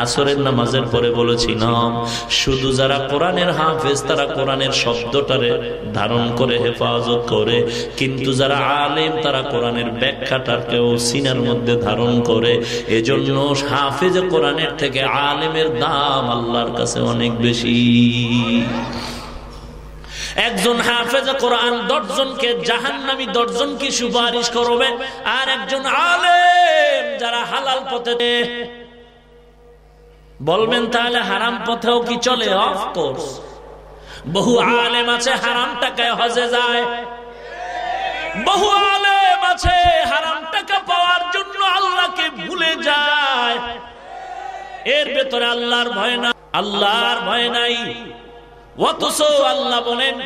আসরের নামাজের পরে বলেছিলাম শুধু যারা কোরআনের হাফেজ, তারা কোরআনের শব্দটারে ধারণ করে, হেফাজত করে। কিন্তু যারা আলেম, তারা কোরআনের ব্যাখ্যাটাকেও সিনার মধ্যে ধারণ করে। এজন্য হাফেজ কোরআনের থেকে আলেমের দাম আল্লাহর কাছে অনেক বেশি। একজন হাফেজ কোরআন দশজনকে জাহান্নামি দশজনকে সুপারিশ করবে? আর একজন আলেম যারা হালাল পথে বলবেন তাহলে হারাম পথেও কি চলে? অফকোর্স বহু আলেম আছে হারাম টাকায় হজে যায়। বহু আলেম আছে হারাম টাকা পাওয়ার জন্য আল্লাহকে ভুলে যায়। এর ভেতরে আল্লাহর ভয় না আল্লাহর ভয় নাই। অথচ আল্লাহ বলেন,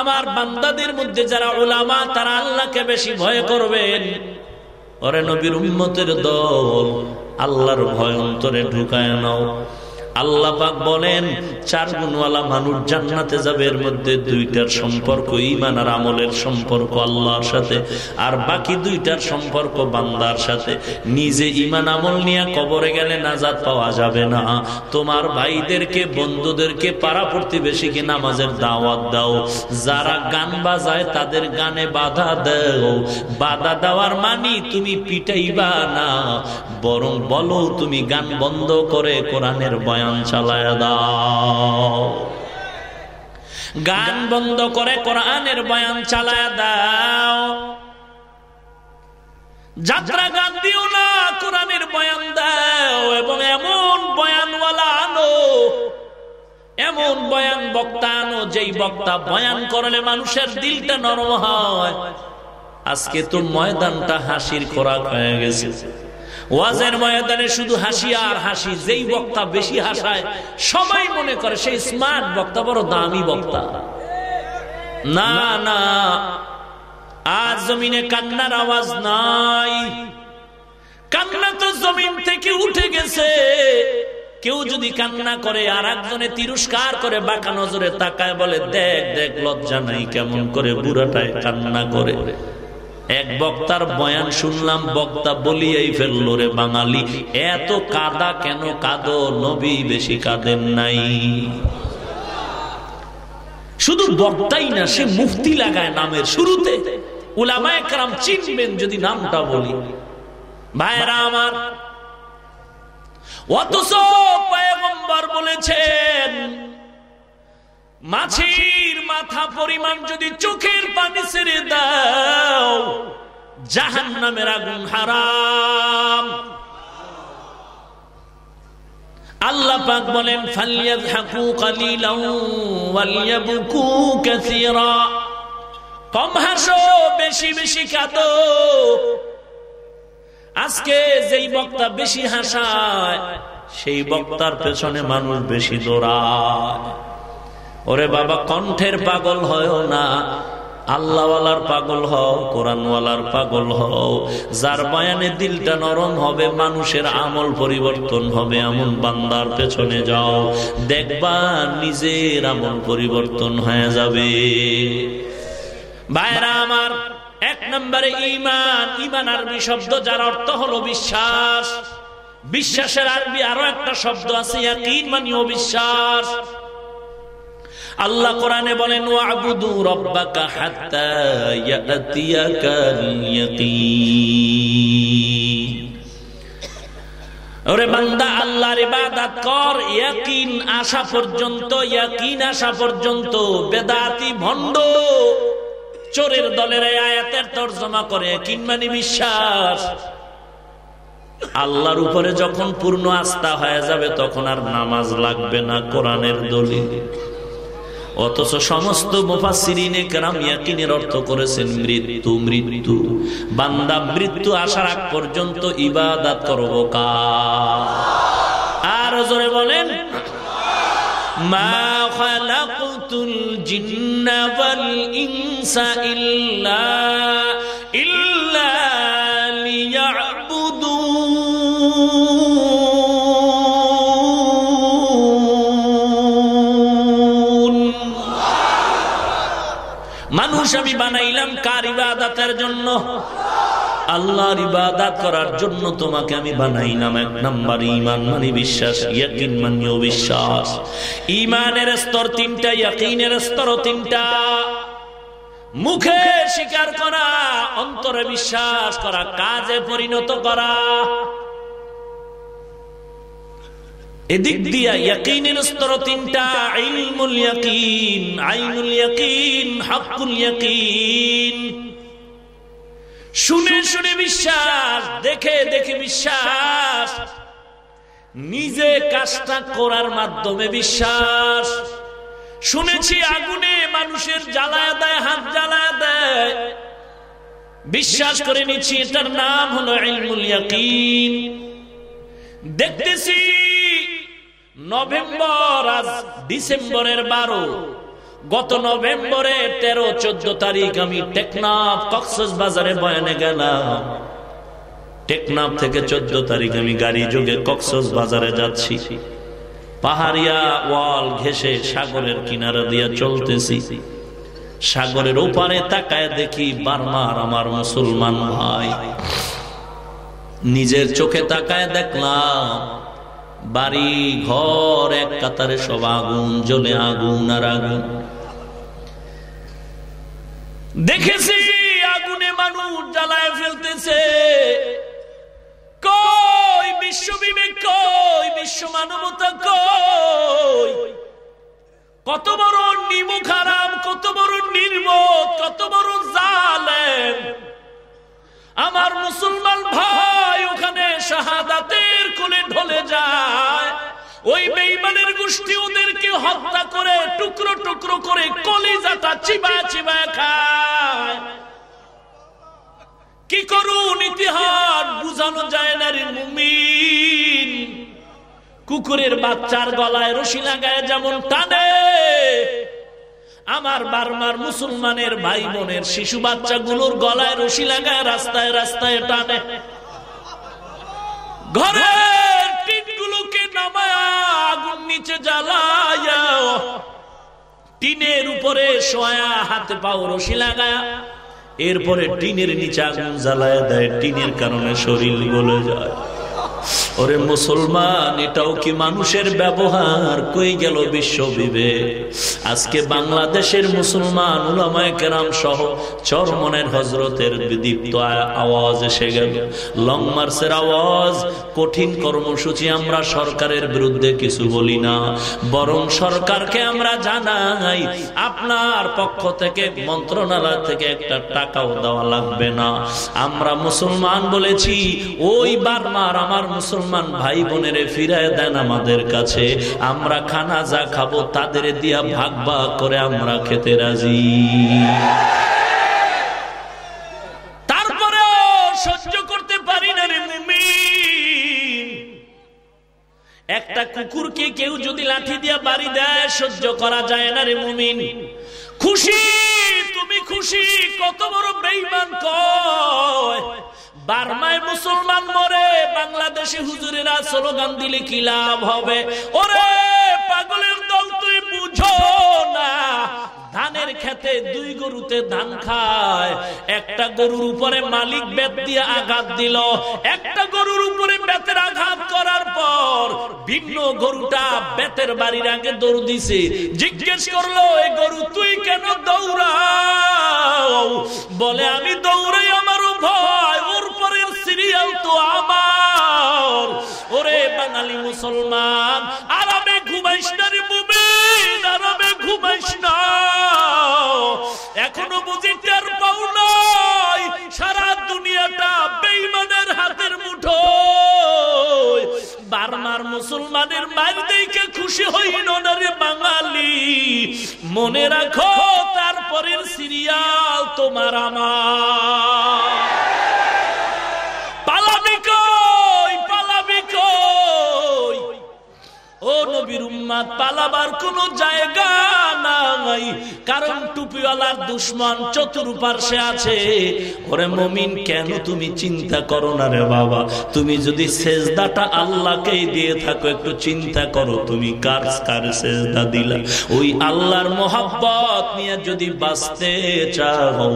আমার বান্দাদের মধ্যে যারা ওলামা, তারা আল্লাহকে বেশি ভয় করবেন। ওরে নবীর উম্মতের দল আল্লাহর ভয় অন্তরে ঢুকায় নাও। আল্লাহ পাক বলেন, চার গুণওয়ালা মানুষ জান্নাতে যাবে, এর মধ্যে দুইটার সম্পর্ক ইমান আর আমলের সম্পর্ক আল্লাহর সাথে, আর বাকি দুইটার সম্পর্ক বান্দার সাথে। নিজে ইমান আমল নিয়ে কবরে গেলে নাজাদ পাওয়া যাবে না। তোমার ভাইদেরকে, বন্ধুদেরকে, পাড়া প্রতিবেশীকে নামাজের দাওয়াত দাও। যারা গান বাজায়, তাদের গানে বাধা দাও। বাধা দেওয়ার মানি তুমি পিটাইবা না, বরং বলো তুমি গান বন্ধ করে কোরআনের বয়ান বয়ান চালায় দাও। গান বন্ধ করে কোরআনের বয়ান চালায় দাও। যাত্রা গান দিও না, কোরআনের বয়ান দাও এবং এমন বয়ানওয়ালা আনো, এমন বয়ান বক্তা আনো যেই বক্তা বয়ান করলে মানুষের দিলটা নরম হয়। আজকে তো ময়দানটা হাসির খোরাক হয়ে গেছে। ওয়াজের ময়দানে শুধু হাসি আর হাসি, যেই বক্তা বেশি হাসায়, সবাই মনে করে সেই স্মার্ট বক্তা বড় দামি বক্তা। না না আজ জমিনে কান্নার আওয়াজ নাই। কান্না তো জমিন থেকে উঠে গেছে। কেউ যদি কান্না করে আর একজনে তিরস্কার করে বাঁকা নজরে তাকায় বলে, দেখ দেখ, লজ্জা নাই কেমন করে বুড়াটায় কান্না করে। এক বক্তার বয়ান শুনলাম, বক্তা বলিয়াই ফেলল রে বাঙালি, এত কাদা কেন কাদো, নবী বেশি কাঁদেন নাই। শুধু বক্তাই না, সে মুফতি লাগায় নামের শুরুতে। উলামায় চিনবেন যদি নামটা বলি। ভাইরা আমার, অথচ বলেছেন মাছির মাথা পরিমাণ যদি চোখের পানি ছেড়ে দাও জাহান নামের আগুন হারাম। আল্লাহ পাক বলেন, ফালিয়াযহাকু কালিলাও ওয়ালিয়াবকু কাসীরা। কম হাসো, বেশি বেশি কাঁদো। আজকে যেই বক্তা বেশি হাসায়, সেই বক্তার পেছনে মানুষ বেশি দৌড়ায়। ওরে বাবা, কণ্ঠের পাগল হয় না। আল্লাহওয়ালার পাগল হও, কোরআনওয়ালার পাগল হও। যার বয়ানে দিলটা নরম হবে, মানুষের আমল পরিবর্তন হবে, এমন বান্দার পেছনে যাও। দেখবা নিজের আমল পরিবর্তন হয়ে যাবে। ভাইরা আমার, এক নম্বরে ইমান ইমান আরবি শব্দ, যার অর্থ হলো বিশ্বাস। বিশ্বাসের আরবি আরও একটা শব্দ আছে, ইয়াকিন মানিও বিশ্বাস আল্লাহ কোরআনে বলেন, ওয়াবুদু রব্বাকা হাত্তা ওরে বান্দা, আল্লাহর ইবাদত কর, ইয়াকিন আসা পর্যন্ত, ইয়াকিন আসা পর্যন্ত, বেদাতি ভণ্ড, চোরের দলের আয়াতের তর্জমা করে ইয়াকিন মানে বিশ্বাস। আল্লাহর উপরে যখন পূর্ণ আস্থা হয়ে যাবে, তখন আর নামাজ লাগবে না কোরআনের দলিল। অথচ সমস্ত অর্থ করেছেন মৃত্যু মৃত্যু। বান্দা মৃত্যু আসার আগ পর্যন্ত ইবাদত করব আর জোরে বলেন। মা ইল্লা মানুষ আমি বানাইলাম কার ইবাদাতের জন্য? আল্লাহর ইবাদাত করার জন্য তোমাকে আমি বানাইলাম। এক নাম্বার ইমান মানে বিশ্বাস, ইয়াকিন মানে অবিশ্বাস ইমানের স্তর তিনটা, ইয়াকিনের স্তর তিনটা। মুখে স্বীকার করা, অন্তরে বিশ্বাস করা, কাজে পরিণত করা। এদিক স্তর তিনটা শুনে শুনে বিশ্বাস, দেখে দেখে বিশ্বাস। নিজে কাজটা করার মাধ্যমে বিশ্বাস। শুনেছি আগুনে মানুষের জ্বালায় দেয়, হাত জ্বালায় দেয়। বিশ্বাস করে নিচ্ছি এটার নাম হলো দেখতেছি নভেম্বর আজ ডিসেম্বরের বারো। গত নভেম্বরে তেরো, চোদ্দ তারিখ আমি টেকনাফ কক্সস বাজারে বয়ানে গেলাম। টেকনাফ থেকে চোদ্দ তারিখ আমি গাড়ি যোগে কক্সস বাজারে যাচ্ছি। পাহাড়িয়া ওয়াল ঘেসে সাগরের কিনারা দিয়া চলতেছি। সাগরের ওপারে তাকায় দেখি বারমার আমার মুসলমান ভাই। নিজের চোখে তাকায় দেখলাম বাড়ি, ঘর, এক কাতারে সব আগুন জ্বলে আগুন আর আগুন। দেখেছি আগুনে মানুষ জ্বালায় ফেলতেছে। কই কই বিশ্ব মানবতা কই? কত বড় নিমুখ হারাম কত বড় নির্মত কত বড় জালেম। আমার মুসলমান ভাই ওখানে শাহাদাতের কোলে ঢলে যায়। ওই বেইমানের গোষ্ঠী ওদেরকে হত্যা করে টুকরো টুকরো করে কলিজাটা চিবা চিবা খায়। কি করুন ইতিহাস, বুঝানো যায় না রে মুমিন। কুকুরের বাচ্চার গলায় রশি লাগায় যেমন টানে। আমার বারমার মুসলমানের ভাই বোনের শিশু বাচ্চাগুলোর গলায় রশি লাগায় রাস্তায় রাস্তায় টানে। ঘরের টিনগুলোকে নামায়া আগুন নিচে জ্বালায়া, টিনের উপরে শোয়া হাতে পাও রশি লাগায়া, এরপরে টিনের নিচে আগুন জ্বালায় দেয়। টিনের কারণে শরীর গলে যায়। ওরে মুসলমান, এটাও কি মানুষের ব্যবহার? কই গেল বিশ্ব বিবেক? আজকে বাংলাদেশের মুসলমান, উলামায় কেরাম সহ চরমনের হজরতের দীপ্ত আওয়াজ এসে গেল। লং মার্চের আওয়াজ, কঠিন কর্মসূচি আমরা সরকারের বিরুদ্ধে কিছু বলি না। বরং সরকারকে আমরা জানাই, আপনার পক্ষ থেকে, মন্ত্রণালয় থেকে একটা টাকাও দেওয়া লাগবে না। আমরা মুসলমান বলেছি, ওই বারমার আমার মুসলমান ভাই বোনের ফিরায় দেন আমাদের কাছে। আমরা খানা যা খাব তাদের দিয়া ভাগ ভাগ করে আমরা খেতে রাজি। তারপরে সহ্য করতে একটা কুকুরকে কেউ যদি লাঠি দিয়া বাড়ি দেয়, সহ্য করা যায় না রে মুমিন। খুশি? তুমি খুশি? কত বড় বেইমান কয়? বার্মায় মুসলমান মরে, বাংলাদেশে হুজুরেরা স্লোগান দিলে কি লাভ হবে? ওরে পাগলের দল, তুই বুঝো না। ধানের খেতে দুই গরুতে ধান খায়। একটা গরুর উপরে মালিক বেত দিয়ে আঘাত দিল। একটা গরুর উপরে বেতের আঘাত করার পর ভিন্ন গরুটা বেতের বাড়ির আগে দৌড় দিছে। জিজ্ঞেস করল এই গরু তুই কেন দৌড়াও? বলে, আমি দৌড়াই আমারও ভয় ওর পরের সিরিয়াল তো আমার। ওরে বাঙালি মুসলমান, আরামে ঘুমাইস না রে মুমিন, আরামে ঘুমাইস না। এখনও বুঝি টের পাও নাই। সারা দুনিয়াটা বেইমানের হাতের মুঠো বারমার মুসলমানের মায়ের দিকে খুশি হইল না রে বাঙালি। মনে রাখো, তারপরের সিরিয়াল তোমার আমার। নবীর উম্মাদ পালাবার কোন জায়গা নাই। কারণ টুপিওয়ালার দুশ্মন চতুর্পার্শ্বে আছে। ওরে মমিন, কেন তুমি চিন্তা করো না রে বাবা? তুমি যদি সেজদাটা আল্লাহকেই দিয়ে থাকো, একটু চিন্তা করো, তুমি কার কার সেজদা দিলা? ওই আল্লাহর মোহাব্বত নিয়ে যদি বাঁচতে চাও,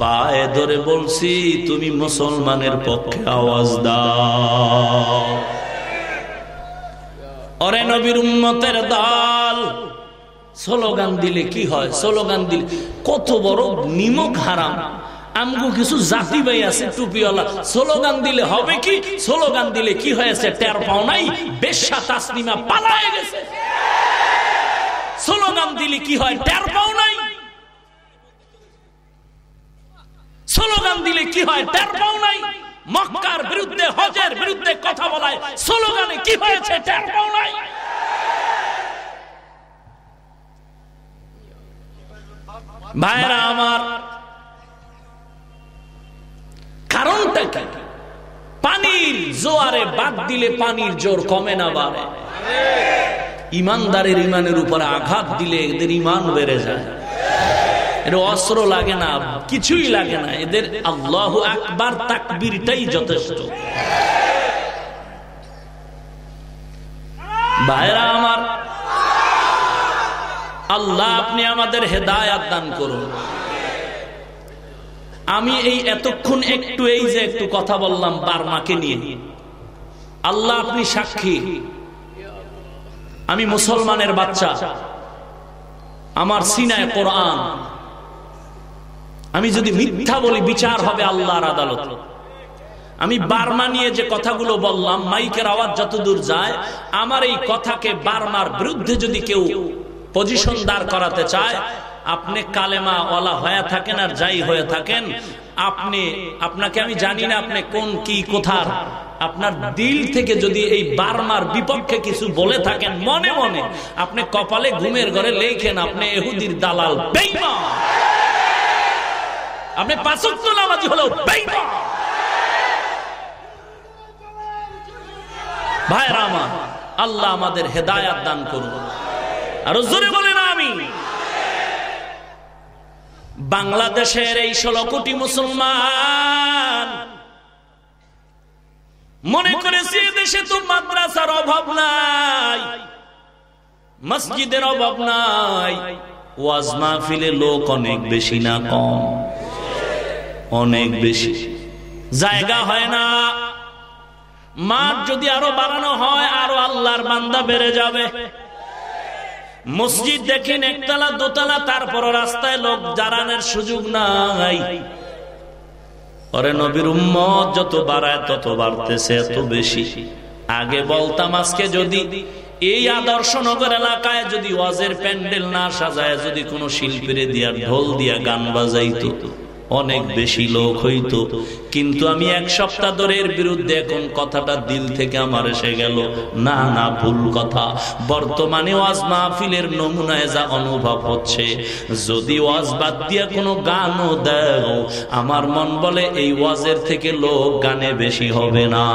পায়ে ধরে বলছি, তুমি মুসলমানের পক্ষে আওয়াজ দাও। অরে নবীর উম্মতের দল। স্লোগান দিলে কি হয়? স্লোগান দিলে, কত বড় নিমক হারাম। আমগো কিছু জাতি ভাই আছে, টুপিওয়ালা। স্লোগান দিলে হবে কি? স্লোগান দিলে কি হয়েছে? টের পাও নাই? বেশা তাসনিমা পালায় গেছে। স্লোগান দিলে কি হয়? টের পাও নাই? স্লোগান দিলে কি হয়? টের পাও নাই? মক্কার বিরুদ্ধে, হজের বিরুদ্ধে কথা বলায়। স্লোগানে কি হয়েছে ভাইরা আমার, কারণটা কি? পানির জোয়ারে বাদ দিলে পানির জোর কমে না বাড়ে। ইমানদারের ইমানের উপরে আঘাত দিলে এদের ইমান বেড়ে যায়। এর অস্ত্র লাগে না, কিছুই লাগে না। এদের আল্লাহ একবার তাকবীরটাই যথেষ্ট। ভাইরা আমার, আল্লাহ আপনি আমাদের হেদায়াত দান করুন। আমি এই এতক্ষণ একটু এই যে একটু কথা বললাম বার্মাকে নিয়ে। আল্লাহ আপনি সাক্ষী। আমি মুসলমানের বাচ্চা। আমার সিনায় কোরআন। আমি যদি মিথ্যা বলি, বিচার হবে আল্লাহর আদালত। আমি বার্মা নিয়ে যে কথাগুলো বললাম, মাইকের আওয়াজ যতদূর যায়, আমার এই কথাকে বার্মার বিরুদ্ধে যদি কেউ পজিশন দাঁড় করাতে চায়, আপনি কালেমা ওলা হয়ে থাকেন আর যাই হয়ে থাকেন, আপনি, আপনাকে আমি জানি না আপনি কোন কি কোথার। আপনার দিল থেকে যদি এই বার্মার বিপক্ষে কিছু বলে থাকেন, মনে মনে আপনি কপালে ঘুমের ঘরে লেখেন, আপনি এহুদির দালাল বেইমা আপনি পাঁচক্ত নামাজি হলেও বেইমা ভাইরা আমার, আল্লাহ আমাদের হেদায়াত দান করুন। আর জোরে বলে না আমি বাংলাদেশের এই ষোলো কোটি মুসলমান মনে করেছি দেশে তো মাদ্রাসার অভাব নাই, মসজিদের অভাব নাই, ওয়াজ মাহফিলে লোক অনেক বেশি না কম। অনেক বেশি। জায়গা হয় না। মাঠ যদি আরও বাড়ানো হয়, আরও আল্লাহর বান্দা বেড়ে যাবে। মসজিদ দেখেন, একতলা, দোতলা তারপর রাস্তায় লোক জারানের সুযোগ নাই। নবীর উম্মত, যত বাড়ায় তত বাড়তেছে, এত বেশি। আগে বলতাম, আজকে যদি এই আদর্শ নগর এলাকায় যদি ওয়াজের প্যান্ডেল না সাজায়, যদি কোনো শিল্পীর দিয়া ঢোল দিয়া গান বাজাইতো অনেক বেশি লোক হইতো। কিন্তু আমি এক সপ্তাহ ধরে এর বিরুদ্ধে এখন কথাটা দিল থেকে আমার এসে গেল। না না, ভুল কথা। বর্তমানে ওয়াজ মাহফিলের নমুনায় যা অনুভব হচ্ছে, যদি ওয়াজ বাদ দিয়ে কোনো গানও দেও, আমার মন বলে এই ওয়াজের থেকে লোক গানে বেশি হবে না।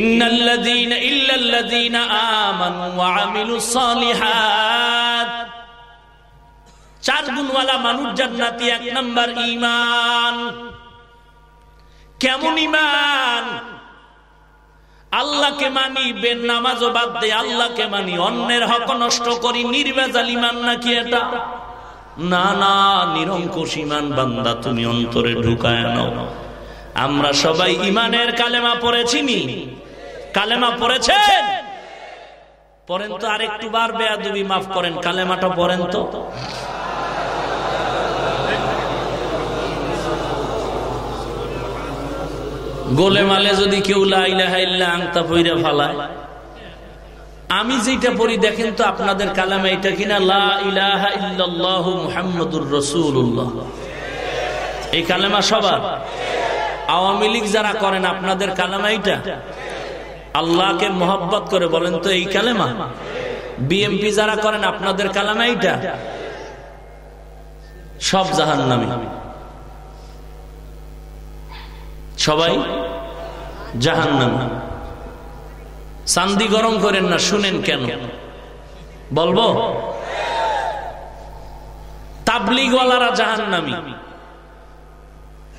ইন্নাল্লাযীনা ইল্লাল্লাযীনা আমানু ওয়া আমিলুস সালিহাত। চার গুণওয়ালা মানুষ জান্নাতি, এক নাম্বার ইমান কেমন ইমান আল্লাহকে মানি বেন নামাজও বাদ দে, আল্লাহকে মানি, অন্যের হক নষ্ট করি নির্বেজাল ইমান নাকি এটা? না না, নিরঙ্কুশ ইমান বান্দা, তুমি অন্তরে ঢুকায় নাও। আমরা সবাই ইমানের কালেমা পড়েছি নি? কালেমা পড়েছেন? পড়েন তো আরেকটু বার বেয়াদুবি মাফ করেন, কালেমাটা পড়েন তো। গোলে মালে যদি কেউ আংতা পইরা ফালায়। আমি যেটা পড়ি, দেখেন তো আপনাদের কালামে এটা কিনা, লা ইলাহা ইল্লাল্লাহু এই কালেমা সবার? আওয়ামী লীগ যারা করেন, আপনাদের কালামা এটা আল্লাহকে মোহাব্বত করে বলেন তো এই কালেমা। বিএমপি যারা করেন, আপনাদের কালামা এইটা? সব জাহান নামে সবাই জাহান নামে চান্দি গরম করেন না, শুনেন কেন? বলব? তাবলিগওয়ালারা জাহান নামি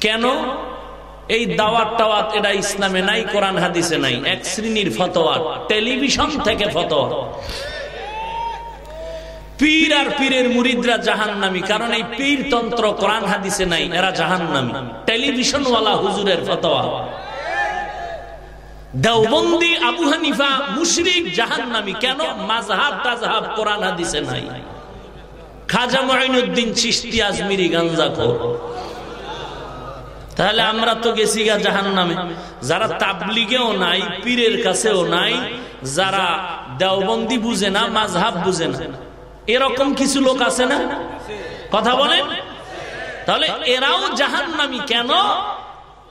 কেন? এই দাওয়াত টাওয়াত এটা ইসলামে নাই, কোরআন হাদিসে নাই। এক শ্রেণির ফতোয়া, টেলিভিশন থেকে ফতোয়া। পীর আর পীরের মুরিদরা জাহান নামি কারণ এই পীর তন্ত্র কোরআন হাদিসে নাই, এরা জাহান নামি টেলিভিশন ওয়ালা হুজুরের ফতোয়া। দেওবন্দি আবু হানিফা মুশরিক কেন? মাঝহাব তাজহাব কোরআন হাদিসে নাই। খাজা মঈনুদ্দিন চিশতি আজমিরি গাঞ্জা খোর তাহলে আমরা তো গেছি গা জাহান নামে যারা তাবলিগেও নাই, পীরের কাছেও নাই, যারা দেওবন্দি বুঝে না মাঝহাব বুঝে না। এরকম কিছু লোক আছে না? কথা বলেন। তাহলে এরাও জাহান নামি কেন?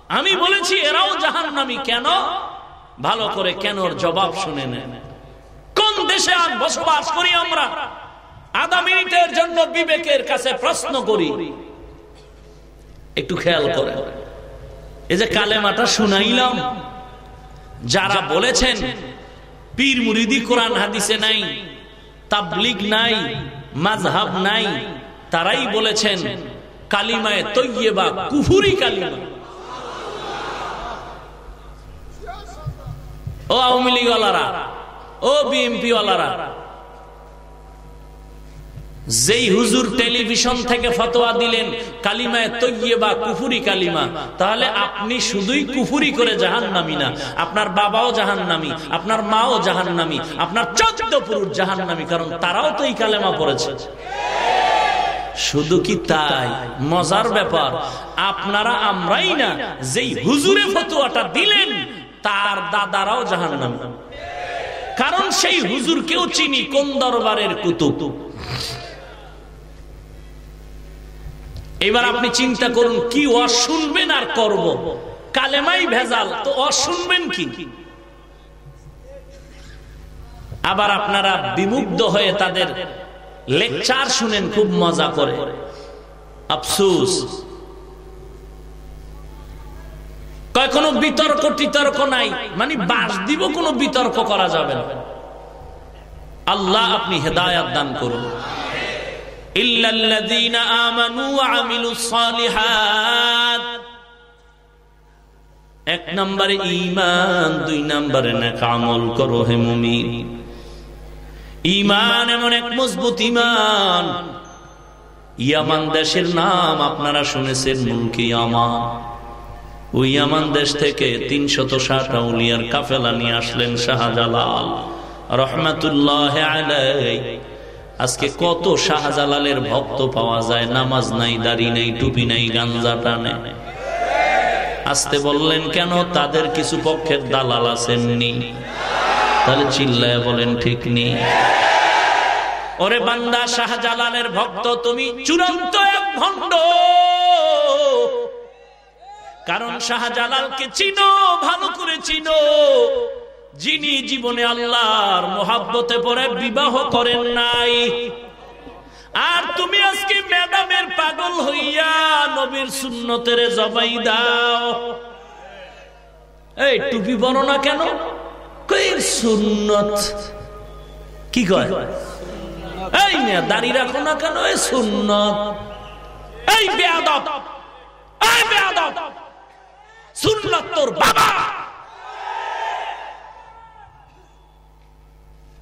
আমি বলেছি এরাও জাহান নামি কেন? ভালো করে কেন জবাব শুনে নেন। কোন দেশে বসবাস করি আমরা? আধা মিনিটের জন্য বিবেকের কাছে প্রশ্ন করি। একটু খেয়াল করে এই যে কালেমাটা শুনাইলাম। যারা বলেছেন, পীর মুরিদি কোরআন হাদিসে নাই তাবলিগ নাই মাঝহাব নাই, তারাই বলেছেন কালিমায় বা কুফুরি কালিমা। ও আওয়ামী লীগ ও বিএনপি ওয়ালারা যেই হুজুর টেলিভিশন থেকে ফতোয়া দিলেন, কালিমায় তৈবা কুফুরি কালিমা, তাহলে আপনি শুধুই কুফুরি করে জাহান নামি না। আপনার বাবাও জাহান নামি আপনার মাও জাহান নামি আপনার চোদ্দ পুরুষ জাহান নামি কারণ তারাও তো এই কালেমা পড়েছে। শুধু কি তাই? মজার ব্যাপার, আপনারা আমরাই না, যেই হুজুরে ফতোয়াটা দিলেন, তার দাদারাও জাহান নামি কারণ সেই হুজুর কেউ চিনি কোন দরবারের কুতুব। এবার আপনি চিন্তা করুন, কি অশুনবেন আর করব? কালেমাই ভেজাল, তো অশুনবেন কি? আবার আপনারা বিমুগ্ধ হয়ে তাদের লেকচার শুনেন, খুব মজা করে। আফসুস। কয়, কোনো বিতর্ক, টিতর্ক নাই? মানে বাস দিব, কোনো বিতর্ক করা যাবে না। আল্লাহ আপনি হেদায়াত দান করুন। এক নম্বরে ইমান দুই নম্বরে না কামল করো ইমান এমন এক মজবুত ইমান ইয়ামান দেশের নাম আপনারা শুনেছেন মুলকি ইয়ামান। ওই ইয়ামান দেশ থেকে তিনশত ষাট আউলিয়ার কাফেলা নিয়ে আসলেন শাহজালাল। রহমাতুল্লাহ আলাই আজকে কত শাহজালালের ভক্ত পাওয়া যায়, নামাজ নাই, দাড়ি নাই, টুপি নাই, গাঞ্জা টানে। আসতে বললেন, কেন তাদের কিছু পক্ষের দালাল আসেননি? তাহলে চিল্লায় বলেন, ঠিক নেই। ওরে বান্দা, শাহজালালের ভক্ত, তুমি চূড়ান্ত এক ভণ্ড কারণ শাহজালালকে চিনো, ভালো করে চিনো। যিনি জীবনে আল্লাহর মোহাব্বতে পরে বিবাহ করেন নাই। আর তুমি আজকে ম্যাডামের পাগল হইয়া নবীর সুন্নতের জবাই দাও। এই টুপি বলো না কেন? সুন্নত? কি কয়? এই দাঁড়িয়ে রাখো না কেন? এই সুন্নত। এই বেয়াদব। এই বেয়াদব। সুন্নত তোর বাবা।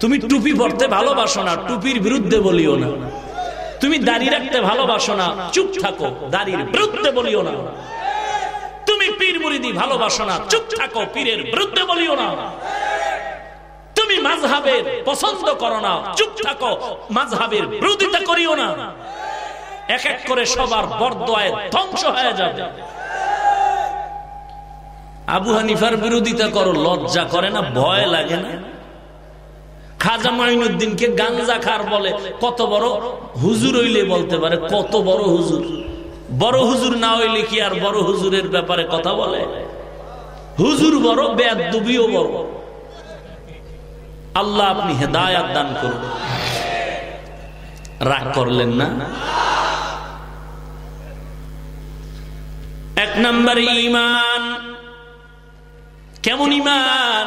তুমি টুপি পড়তে ভালোবাসো না, টুপির বিরুদ্ধে বলিও না। তুমি দাড়ি রাখতে ভালোবাসো না, চুপ থাকো, দাড়ির বিরুদ্ধে বলিও না। তুমি পীর মুরিদি ভালোবাসো না, চুপ থাকো, পীরের বিরুদ্ধে বলিও না। তুমি মাঝহাবের পছন্দ করো না, চুপ থাকো মাঝহাবের বিরোধিতা করিও না। এক এক করে সবার বরদোয়ায় ধ্বংস হয়ে যাবে। আবু হানিফার বিরোধিতা করো, লজ্জা করে না, ভয় লাগে না? খাজা মাইনুদ্দিনকে গাঞ্জা খার বলে। কত বড়? হুজুর হইলে বলতে পারে, কত বড় হুজুর? বড় হুজুর না হইলে কি আর বড় হুজুরের ব্যাপারে কথা বলে? হুজুর বড় বেদুবিও বড়। আল্লাহ আপনি হেদায়াত দান করুন। রাগ করলেন না? এক নম্বর ইমান কেমন ইমান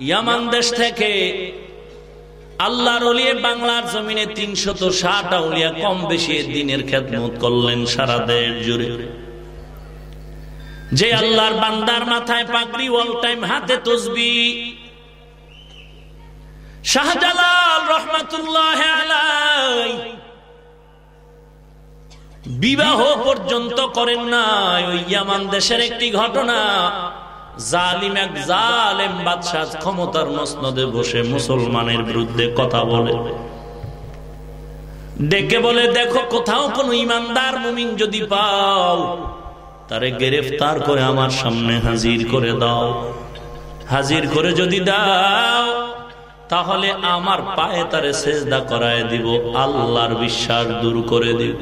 ইয়ামান দেশ থেকে আল্লাহর অলিয়ে বাংলার জমিনে তিনশত ষাট আউলিয়া কম বেশি দিনের খেদমত করলেন সারা দেশ জুড়ে। যে আল্লাহর বান্দার মাথায় পাগড়ি অল টাইম হাতে তসবি। শাহজালাল রহমাতুল্লাহ বিবাহ পর্যন্ত করেন নাই ওই ইয়ামান দেশের একটি ঘটনা। জালিম এক জালেম বাদশাহ ক্ষমতার মসনদে বসে মুসলমানের বিরুদ্ধে কথা বলে। ডেকে বলে, দেখো, কোথাও কোন ইমানদার মুমিন যদি পাও, তারে গ্রেফতার করে আমার সামনে হাজির করে দাও। হাজির করে যদি দাও, তাহলে আমার পায়ে তারে সেজদা করায় দিব, আল্লাহর বিশ্বাস দূর করে দিব।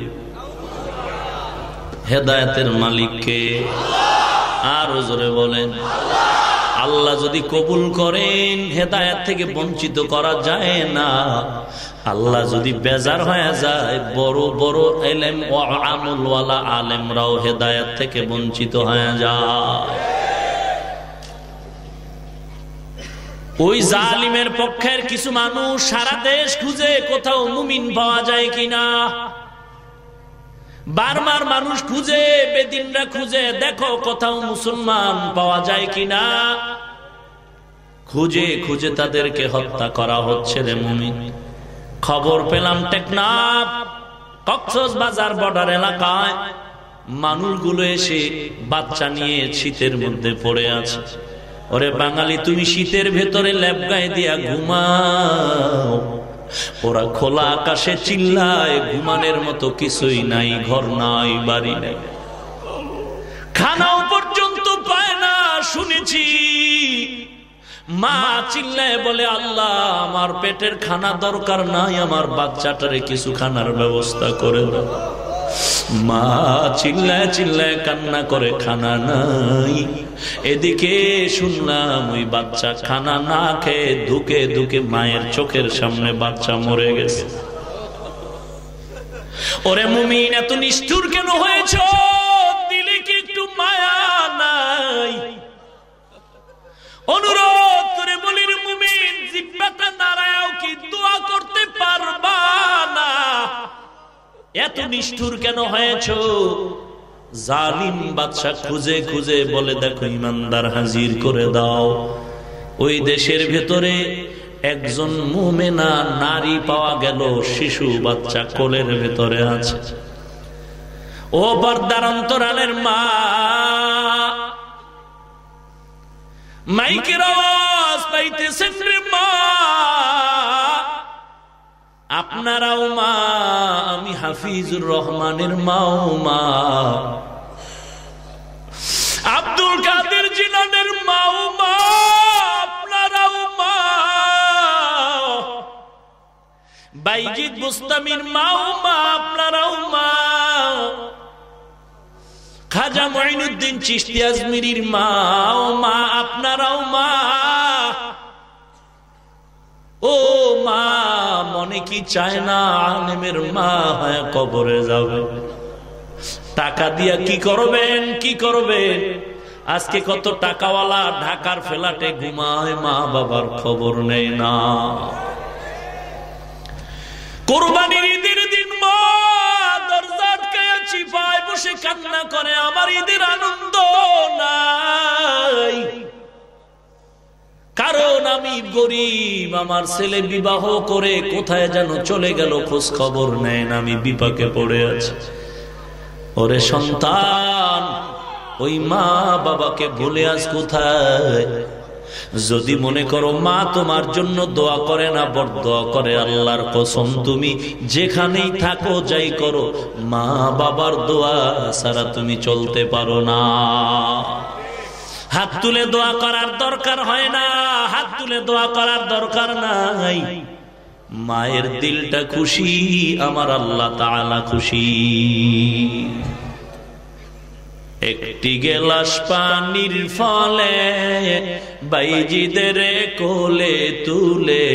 হেদায়তের মালিককে আর জোরে বলেন। আল্লাহ যদি কবুল করেন, হেদায়ত থেকে বঞ্চিত করা যায় না। আল্লাহ যদি বেজার হয়ে যায়, বড় বড় এলেম ও আমলওয়ালা আলেমরাও হেদায়ত থেকে বঞ্চিত হয়ে যায়। ওই জালিমের পক্ষের কিছু মানুষ সারা দেশ খুঁজে কোথাও মুমিন পাওয়া যায় কিনা? বারবার মানুষ খুঁজে, বেদিনরা খুঁজে, দেখো কোথাও মুসলমান পাওয়া যায় কিনা। খুঁজে খুঁজে তাদেরকে হত্যা করা হচ্ছে রে মুমিন। খবর পেলাম টেকনাফ কক্সস বাজার বর্ডার এলাকায়। মানুষগুলো এসে বাচ্চা নিয়ে শীতের মধ্যে পড়ে আছে। ওরে বাঙালি, তুমি শীতের ভেতরে ল্যাব গায়ে দিয়া ঘুমাও। ওরা খোলা আকাশে চিল্লায়, ঘুমানের মতো কিছুই নাই, ঘর নাই, বাড়ি নাই। খানাও পর্যন্ত পায় না, শুনেছি। মা চিল্লায় বলে, আল্লাহ, আমার পেটের খানা দরকার নাই, আমার বাচ্চাটারে কিছু খানার ব্যবস্থা করে দাও। মা চিল্লায় চিল্লায় কান্না করে খানা নাই। এদিকে শুনলাম ওই বাচ্চা খানা না খেয়ে ধুকে ধুকে মায়ের চোখের সামনে বাচ্চা মরে গেছে। ওরে মুমিন, এত নিষ্ঠুর কেন হয়েছ? দিলে কি একটু মায়া নাই? অনুরোধ করে বলির মুমিন, জিব্বাটা নারায়ও কি দোয়া করতে পারবা না? এত নিষ্ঠুর কেন হয়েছ? জালিম বাদশা খুঁজে খুঁজে বলে, দেখো ইমানদার হাজির করে দাও। ওই দেশের ভেতরে একজন মুমেনা নারী পাওয়া গেল, শিশু বাচ্চা কোলের ভেতরে আছে। ও বর্দার অন্তরালের মাইকের আওয়াজ পাইতেছেন রে মা। আপনারাও মা আমি হাফিজুর রহমানের মাও মা আব্দুল কাদের জিনানের মাও মা আপনারাও মা বাইজিদ মুস্তামির মাও মা আপনারাও মা খাজা মঈনুদ্দিন চিশতি আজমিরির মাও মা আপনারাও মা ও মা কি চায় না, আলেমের মা হয় কবরে যাবে। টাকা দিয়া কি করবেন কি করবেন? আজকে কত টাকাওয়ালা ঢাকার ফেলাটে ঘুমায়, মা বাবার খবর নেই না। কোরবানির ঈদের দিন চিপায় বসে কান্না করে, আমার ঈদের আনন্দ নাই। কারণ আমি গরিব, আমার ছেলে বিবাহ করে কোথায় যেন চলে গেল খোঁজ খবর নেন আমি বিপাকে পড়ে আছি। ওরে সন্তান, ওই মা বাবাকে ভুলে আজ কোথায়? যদি মনে করো মা তোমার জন্য দোয়া করে না বর দোয়া করে আল্লাহর কসম, তুমি যেখানেই থাকো যাই করো, মা বাবার দোয়া ছাড়া তুমি চলতে পারো না। হাত তুলে দোয়া করার দরকার হয় না, হাত তুলে দোয়া করার দরকার নাই। মায়ের দিলটা খুশি, আমার আল্লাহ তালা খুশি। একটি গেলাস পানির ফলে বাইজিদের কোলে তুলে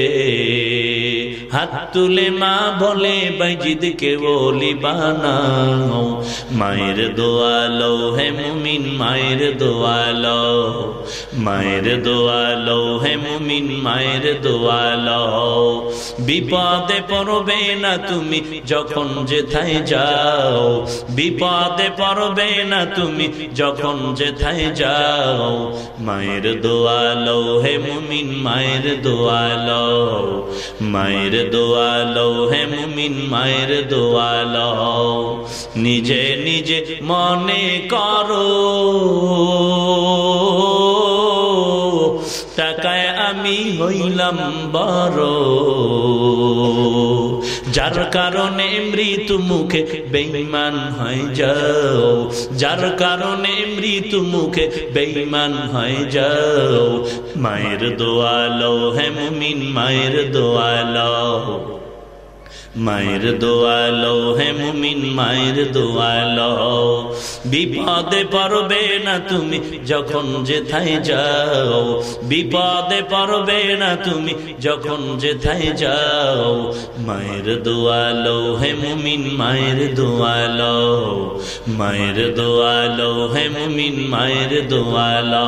হাত তুলে মা বলে বাইজিদকে বলি বানাও। মায়ের দোয়ালো, হে মুমিন, মায়ের দোয়ালো। মায়ের দোয়ালো, হে মুমিন, মায়ের দোয়ালো। বিপদে পড়বে না তুমি যখন যেথায় যাও। বিপদে পড়বে না তুমি যখন যেথায় যাও। মায়ের দোয়ালো, হে মুমিন, মায়ের দোয়ালো। মায়ের দোয়ালো হে মুমিন মায়ের দোয়ালো নিজে নিজে মনে করো। টাকায় আমি হইলাম বড়। যার কারণে মৃত্যু মুখে বেঈমান হয়ে যাও। যার কারণে মৃত্যু মুখে বেঈমান হয়ে যাও। মায়ের দোয়ালো হে মুমিন, মায়ের দোয়ালো মায়ের দোয়ালো, হে মুমিন মায়ের দোয়ালো। বিপদে পারবে না তুমি যখন যেথায় যাও। বিপদে পারবে না তুমি যখন যেথায় যাও। মায়ের দোয়ালো, হে মুমিন মায়ের দোয়ালো। মায়ের দোয়ালো, হে মুমিন মায়ের দোয়ালো।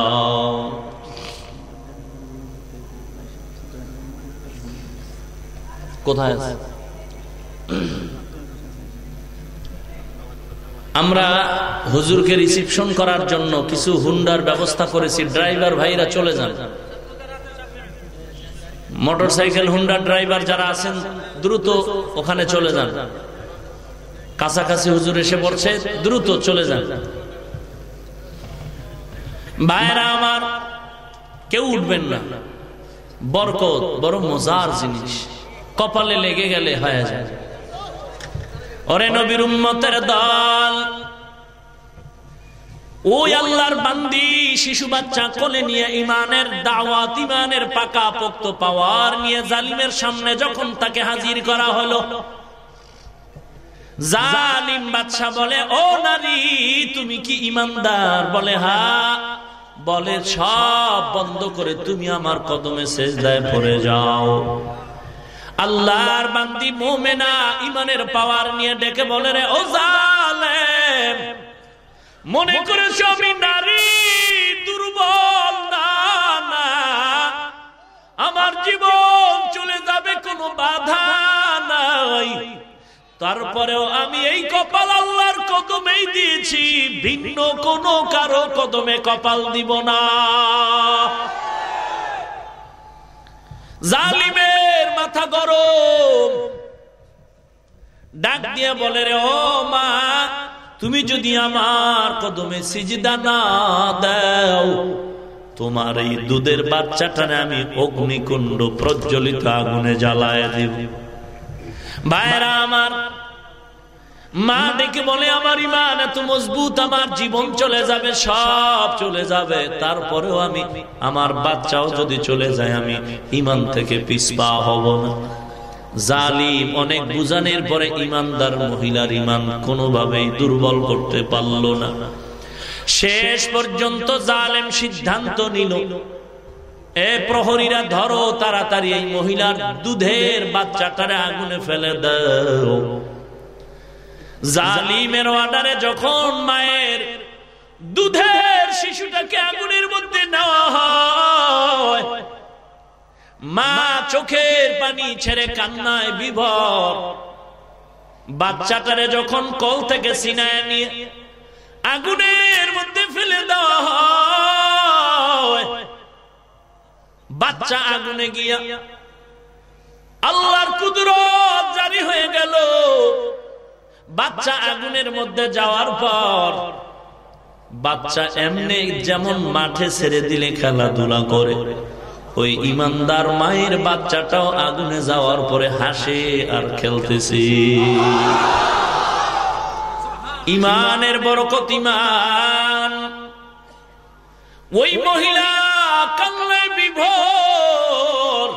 কোথায় আছে? আমরা হুজুরকে রিসিপশন করার জন্য কিছু হুন্ডার ব্যবস্থা করেছি, ড্রাইভার ভাইরা চলে যান। মোটর সাইকেল হুন্ডার ড্রাইভার যারা আছেন, দ্রুত ওখানে চলে যান। কাছাকাছি হুজুর এসে পড়ছে দ্রুত চলে যান। ভাইরা আমার, কেউ উঠবেন না। বরকত, বড় মজার জিনিস। কপালে লেগে গেলে হয়ে যায়। ওরে নবীর উম্মতের দল। ওই আল্লাহর বান্দি শিশু বাচ্চা কোলে নিয়ে ইমানের দাওয়াত, ইমানের পাকা পোক্ত পাওয়ার নিয়ে জালিমের সামনে যখন তাকে হাজির করা হলো, জালিম বাচ্চা বলে, ও নারী, তুমি কি ইমানদার? বলে, হা। বলে, সব বন্ধ করে তুমি আমার কদমে শেষ দায় পড়ে যাও। আল্লাহর বান্দি মোমেনা ইমানের পাওয়ার নিয়ে ডেকে বলে রে, ও মনে করেছ আমি নারী দুর্বল? না। আমার জীবন চলে যাবে কোনো বাধা নাই। তারপরেও আমি এই কপাল আল্লাহর কদমেই দিয়েছি, ভিন্ন কোন কারও কদমে কপাল দিব না। জালিমের মাথা গরম। ডাক দিয়ে বলে রে, ও মা, তুমি যদি আমার কদমে সিজদা না দাও, তোমার এই দুধের বাচ্চাটারে আমি অগ্নিকুণ্ড প্রজ্বলিত আগুনে জ্বালায় দেব। ভাইরা আমার মা ডেকে বলে, আমার ইমান এত মজবুত, আমার জীবন চলে যাবে, সব চলে যাবে। তারপরেও আমি, আমার বাচ্চাও যদি চলে যায়, আমি ইমান থেকে পিসপা হব না। জালিম অনেক বুঝানোর পরে ইমানদার মহিলার ইমান কোনোভাবেই দুর্বল করতে পারল না। শেষ পর্যন্ত জালেম সিদ্ধান্ত নিল, এ প্রহরীরা, ধরো তাড়াতাড়ি এই মহিলার দুধের বাচ্চাটারে আগুনে ফেলে দাও। জালিমের অর্ডারে যখন মায়ের দুধের শিশুটাকে আগুনের মধ্যে নেওয়া হয়, মা চোখের পানি ছেড়ে কান্নায় বিভর। বাচ্চাটারে যখন কল থেকে সিনায় নিয়ে আগুনের মধ্যে ফেলে দেওয়া বাচ্চা আগুনে গিয়া আল্লাহর কুদরত জারি হয়ে গেল। বাচ্চা আগুনের মধ্যে যাওয়ার পর বাচ্চা এমনি যেমন মাঠে ছেড়ে দিলে খেলাধুলা করে। ওই ইমানদার মায়ের বাচ্চাটাও আগুনে যাওয়ার পরে হাসে আর খেলতেছে। ইমানের বরকত ইমান। ওই মহিলা কান্নায় বিভোর।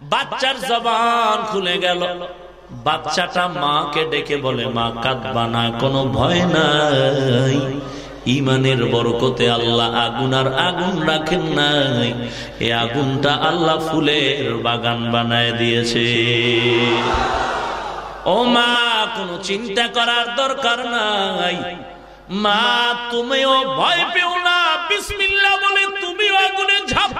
বাচ্চার জবান খুলে গেল। বাচ্চাটা মাকে ডেকে বলে, মা, কাঁদবা না, কোনো ভয় নাই। ইমানের বরকতে আল্লাহ আগুন আর আগুন রাখেন নাই। এ আগুনটা আল্লাহ ফুলের বাগান বানায় দিয়েছে। ও মা, কোনো চিন্তা করার দরকার নাই। মা, তুমিও ভয় পেও না। বিসমিল্লা বলে তুমিও আগুনে ঝাঁপ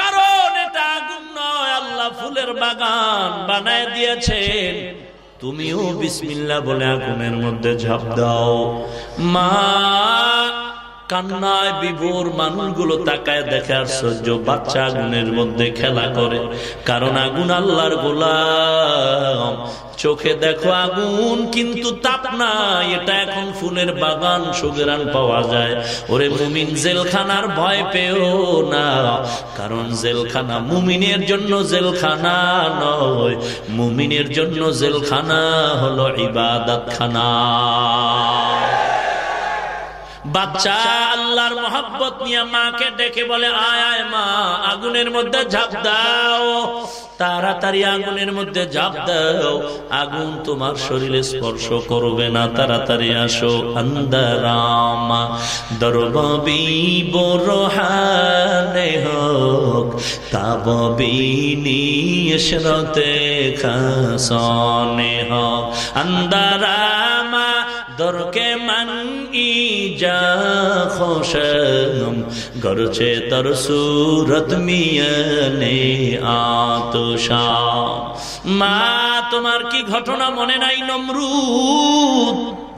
কারণ এটা আগুন নয়, আল্লাহ ফুলের বাগান বানায় দিয়েছেন। তুমিও বিসমিল্লা বলে আগুনের মধ্যে ঝাঁপ দাও। মা কান্নায় বিভোর মানুষগুলো তাকায় দেখে আশ্চর্য বাচ্চা আগুনের মধ্যে খেলা করে। কারণ আগুন আল্লাহর গোলাম। চোখে দেখো আগুন, কিন্তু তাপ না এটা এখন ফুলের বাগান, সুগেরান পাওয়া যায়। ওরে মুমিন জেলখানার ভয় পেও না। কারণ জেলখানা মুমিনের জন্য জেলখানা নয়। মুমিনের জন্য জেলখানা হলো ইবাদত খানা বাচ্চা আল্লাহর মোহাব্বত নিয়ে মাকে ডেকে বলে, আয় আয় মা, আগুনের মধ্যে ঝাঁপ দাও। তাড়াতাড়ি আগুনের মধ্যে ঝাঁপ দাও। আগুন তোমার শরীরে স্পর্শ করবে না। তাড়াতাড়ি আসো আন্দারামা দরবি বড়হানে হোক তাবি নিয়শরতে খাসনে হোক। আন্দারামা দরকে মান যা খোশম গরছে তর সুরত মিয়নে আতশা। মা, তোমার কি ঘটনা মনে নাই, নমরুদ?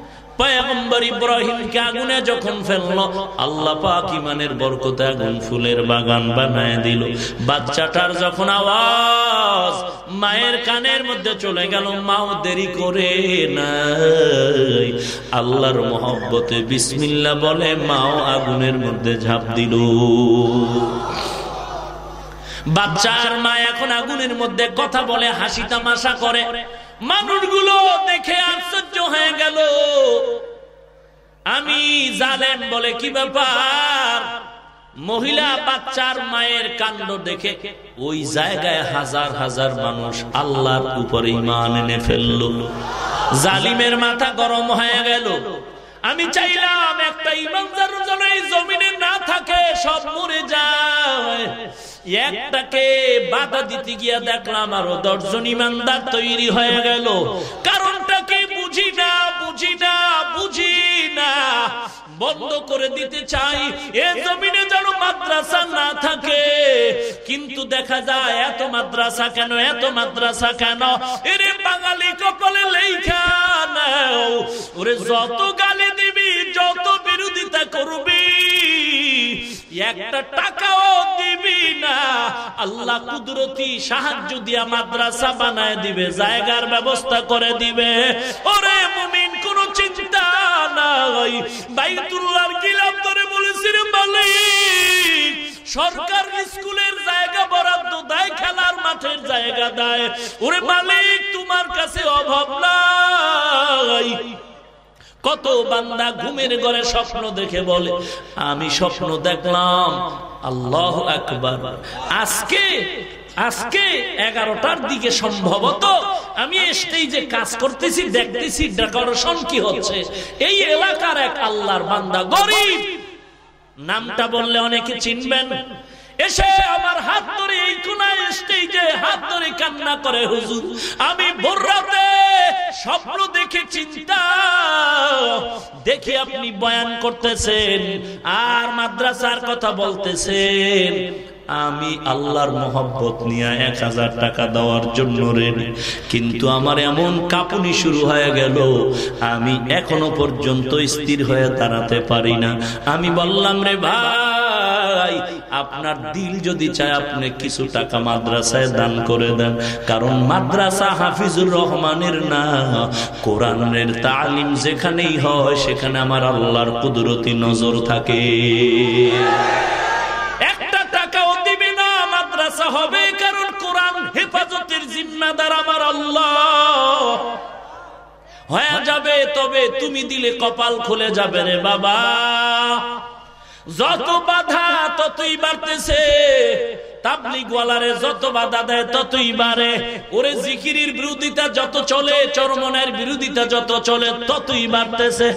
ইব্রাহিমকে আগুনে যখন ফেলল, আল্লাহ পাক ইমানের বরকতে আগুন ফুলের বাগান বানায় দিল। বাচ্চাটার যখন আওয়াজ মায়ের কানের মধ্যে চলে গেল, মাও দেরি করে নাই। আল্লাহর মহব্বতে বিসমিল্লা বলে মাও আগুনের মধ্যে ঝাঁপ দিল। বাচ্চার মা এখন আগুনের মধ্যে কথা বলে, হাসি তামাশা করে। মানুষগুলো দেখে আশ্চর্য হয়ে গেল। আমি জালেম বলে কি ব্যাপার? মহিলা বাচ্চার মায়ের কাণ্ড দেখে ওই জায়গায় হাজার হাজার মানুষ আল্লাহর উপরে ইমান এনে ফেলল। জালিমের মাথা গরম হয়ে গেল। আমি চাইলাম একটা ইমানদার যেন এই জমিনে না থাকে সব মরে যায়। একটাকে বাধা দিতে গিয়া দেখলাম আরও দশজন ইমানদার তৈরি হয়ে গেল। কারণটা কি বুঝি না বুঝি না বুঝি না। বন্ধ করে দিতে চাই। এ জমিনে যেন মাদ্রাসা না থাকে। কিন্তু দেখা যায়, এত মাদ্রাসা কেন, এত মাদ্রাসা কেন? এরে বাঙালি কপালে ওরে যত গালি দিবি, যত বিরোধিতা করবি একটা টাকাও দিবি না। আল্লাহ কুদরতি সাহায্য দিয়া মাদ্রাসা বানায় দিবে, জায়গার ব্যবস্থা করে দিবে। ওরে মুমিন, কোন চিন্তা নাই। বাইতুল্লাহর গিলাম ধরে বলেছি রে মালিক, সরকার স্কুলের জায়গা বরাদ্দ দেয়, খেলার মাঠের জায়গা দেয়। ওরে মালিক, তোমার কাছে অভাব নাই। কত বান্দা ঘুমের ঘরে স্বপ্ন দেখে বলে, আমি স্বপ্ন দেখলাম। আল্লাহ আকবার। আজকে আজকে এগারোটার দিকে সম্ভবত আমি স্টেজে কাজ করতেছি, দেখতেছি ডেকোরেশন কি হচ্ছে। এই এলাকার এক আল্লাহর বান্দা গরিব। নামটা বললে অনেকে চিনবেন। এসে আমার হাত ধরে এই কোনায় স্টেজে হাত ধরে কান্না করে, হুজুর, আমি বোর্রাতে স্বপ্ন দেখে চিন্তা, দেখি আপনি বয়ান করতেছেন, আর মাদ্রাসার কথা বলতেছেন। আমি আল্লাহর মোহব্বত নিয়ে এক হাজার টাকা দেওয়ার জন্য রেডি। কিন্তু আমার এমন কাপুনি শুরু হয়ে গেল, আমি এখনও পর্যন্ত স্থির হয়ে দাঁড়াতে পারি না। আমি বললাম, রে ভাই আপনার দিল যদি চায় আপনি কিছু টাকা মাদ্রাসায় দান করে দেন। কারণ মাদ্রাসা হাফিজুর রহমানের না। কোরআনের তালিম যেখানেই হয়, সেখানে আমার আল্লাহর কুদরতি নজর থাকে। একটা টাকাও দিবে না, মাদ্রাসা হবে কারণ কোরআন হেফাজতের জিম্মাদার আমার আল্লাহ। হয়ে যাবে, তবে তুমি দিলে কপাল খুলে যাবে রে বাবা। যত বাধা ততই বাড়তেছে। যত বাধা দেয় ততই বাড়ে। ওরে জিকিরির বিরোধিতা যত চলে চরমনের বিরোধিতা যত চলে, ততই বাড়তেছে।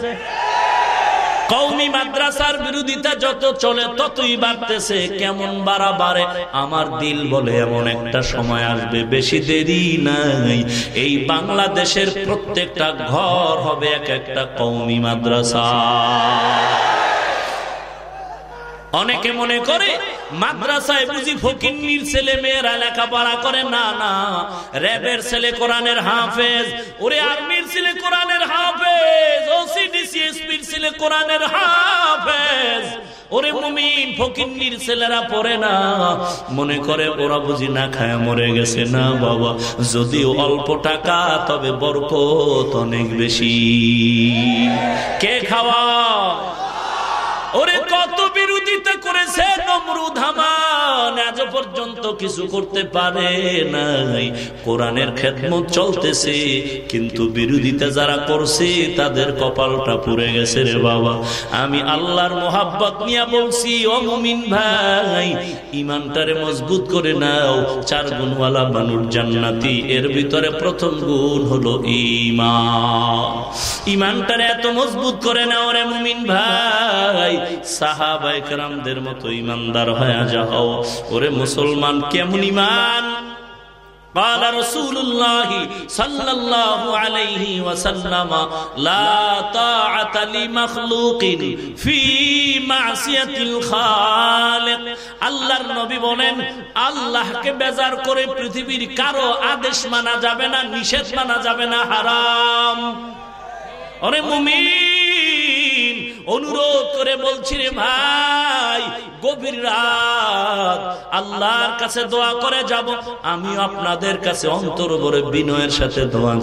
কৌমি মাদ্রাসার বিরোধিতা যত চলে, ততই বাড়তেছে। কেমন বাড়া বাড়ে? আমার দিল বলে এমন একটা সময় আসবে, বেশি দেরি নাই। এই বাংলাদেশের প্রত্যেকটা ঘর হবে এক একটা কৌমি মাদ্রাসা। অনেকে মনে করে মাদ্রাসায় বুঝি ফকিন্নির ছেলে মেয়েরা লেখাপড়া করে। না না, র্যাবের ছেলে কোরআনের হাফেজ, ওরে আর্মির ছেলে কোরআনের হাফেজ ও ওসিডিসিএসপির ছেলে কোরআনের হাফেজ। ওরে মুমিন, ফকিন্নির ছেলেরা পড়ে না। মনে করে ওরা বুঝি না খায়, মরে গেছে। না, বাবা, যদিও অল্প টাকা, তবে বরকত অনেক বেশি। কে খাওয়া ওরে কত বিরোধিতা করেছে আজ পর্যন্ত কিছু করতে পারে নাই। কোরআনের খেদমত চলতেছে, কিন্তু বিরোধিতা যারা করছে, তাদের কপালটা গেছে রে বাবা। আমি আল্লাহর মোহাব্বত নিয়ে বলছি অমুমিন ভাই, ইমানটারে মজবুত করে নাও। চার গুণওয়ালা বানুর জান্নাতি, এর ভিতরে প্রথম গুণ হলো ইমান ইমানটারে এত মজবুত করে নাও রে মুমিন ভাই। সাহাবাইকরামদের মতো ইমানদার হয়ে যাও ওরে মুসলমান কেমন ইমান قال رسول الله صلى الله عليه وسلم لا طاعة لمخلوق في معصية الخالق আল্লাহর নবী বলেন আল্লাহকে বেজার করে পৃথিবীর কারো আদেশ মানা যাবে না নিষেধ মানা যাবে না হারাম অরে মুমিন অনুরোধ করে বলছি রে ভাই, গভীর রাত। আল্লাহর কাছে দোয়া করে যাব। আমি আপনাদের কাছে অন্তর ভরে বিনয়ের সাথে দোয়া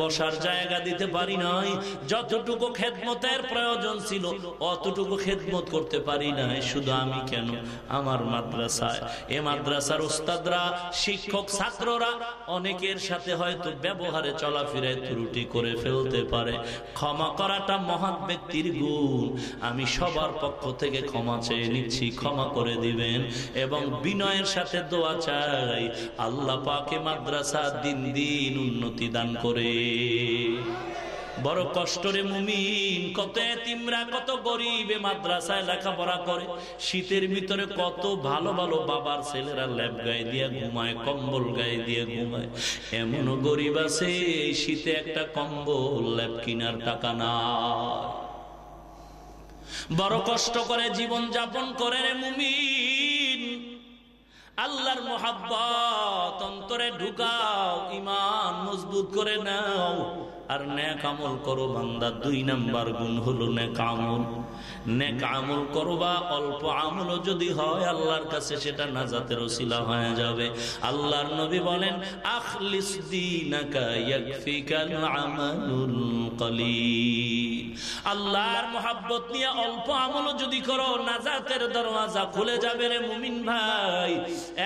বসার জায়গা দিতে পারি নাই? যতটুকু খেদমতের প্রয়োজন ছিল, অতটুকু খেদমত করতে পারি নাই। শুধু আমি কেন? আমার মাদ্রাসায়, এ মাদ্রাসার শিক্ষক, ছাত্ররা অনেকের সাথে হয়তো ব্যবহারে চলাফেরায় ত্রুটি করে ফেলতে পারে। ক্ষমা করাটা মহান ব্যক্তির গুণ। আমি সবার পক্ষ থেকে ক্ষমা চেয়ে নিচ্ছি, ক্ষমা করে দিবেন এবং বিনয়ের সাথে দোয়া চাই। আল্লাহ পাকে মাদ্রাসা দিন দিন উন্নতি দান করে। বড় কষ্টরে মুমিন, কত এতিমরা, কত গরিবে মাদ্রাসায় লেখাপড়া করে। শীতের ভিতরে কত ভালো ভালো বাবার ছেলেরা ল্যাব গায়ে দিয়ে ঘুমায়, কম্বল গায়ে দিয়ে ঘুমায়। এমন গরিব আছে শীতে একটা কম্বল ল্যাব কিনার টাকা না বড় কষ্ট করে জীবন যাপন করে রে মুমিন। আল্লাহর মোহাব্বত অন্তরে ঢুকাও ইমান মজবুত করে নাও। আর নেক আমল করো বান্দা, দুই নাম্বার গুণ হলো নেক আমল। নেক আমল করবা, অল্প আমল যদি হয়, আল্লাহর কাছে সেটা নাজাতের ওসিলা হয়ে যাবে। আল্লাহর নবী বলেন, আখলিস দীনাকা ইয়াকফিকাল আমালুল কলিল। আল্লাহর মোহাব্বত নিয়ে অল্প আমল যদি করো, নাজাতের দরওয়াজা খুলে যাবে রে মুমিন ভাই।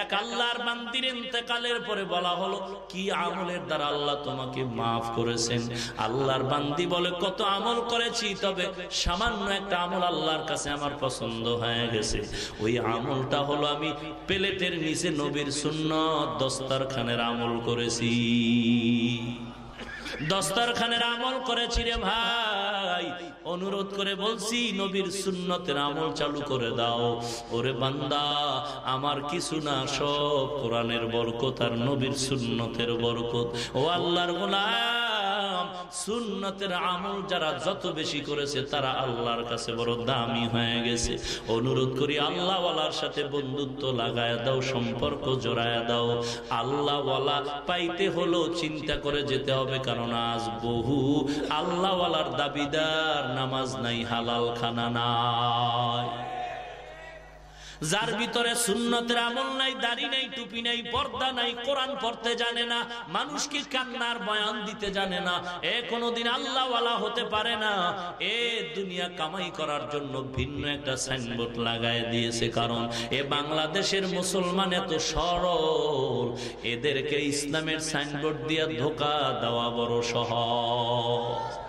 এক আল্লাহর বান্দির ইন্তেকালের পরে বলা হলো, কি আমলের দ্বারা আল্লাহ তোমাকে মাফ করেছেন? আল্লাহর বান্দি বলে কত আমল করেছি, তবে সামান্য একটা আমল আল্লাহর কাছে আমার পছন্দ হয়ে গেছে। ওই আমলটা হলো আমি প্লেটের নিচে নবীর সুন্নত দস্তারখানের আমল করেছি। দস্তারখানের আমল করেছি রে ভাই। অনুরোধ করে বলছি, নবীর সুন্নতের আমল চালু করে দাও। ওরে বান্দা, আমার কিছু না, সব কোরআনের বরকত আর নবীর সুন্নতের বরকত। ও আল্লাহর গোলাম, সুন্নতের আমল যারা যত বেশি করেছে, তারা আল্লাহর কাছে বড় দামি হয়ে গেছে। অনুরোধ করি, আল্লাহওয়ালার সাথে বন্ধুত্ব লাগায় দাও, সম্পর্ক জোড়ায় দাও। আল্লাহওয়ালা পাইতে হলো চিন্তা করে যেতে হবে, কারণ আজ বহু। আল্লাহওয়ালার দাবিদার নামাজ নাই হালাল খানা নাই। যার ভিতরে সুন্নতের আমল নাই, দাড়ি নাই, টুপি নাই, পর্দা নাই, কোরআন পড়তে জানে না, মানুষকে কান্নার বয়ান দিতে জানে না, এ কোনোদিন আল্লাহওয়ালা হতে পারে না। এ দুনিয়া কামাই করার জন্য ভিন্ন একটা সাইনবোর্ড লাগায় দিয়েছে, কারণ এ বাংলাদেশের মুসলমান এত সরল, এদেরকে ইসলামের সাইনবোর্ড দিয়ে ধোকা দেওয়া বড় সহজ।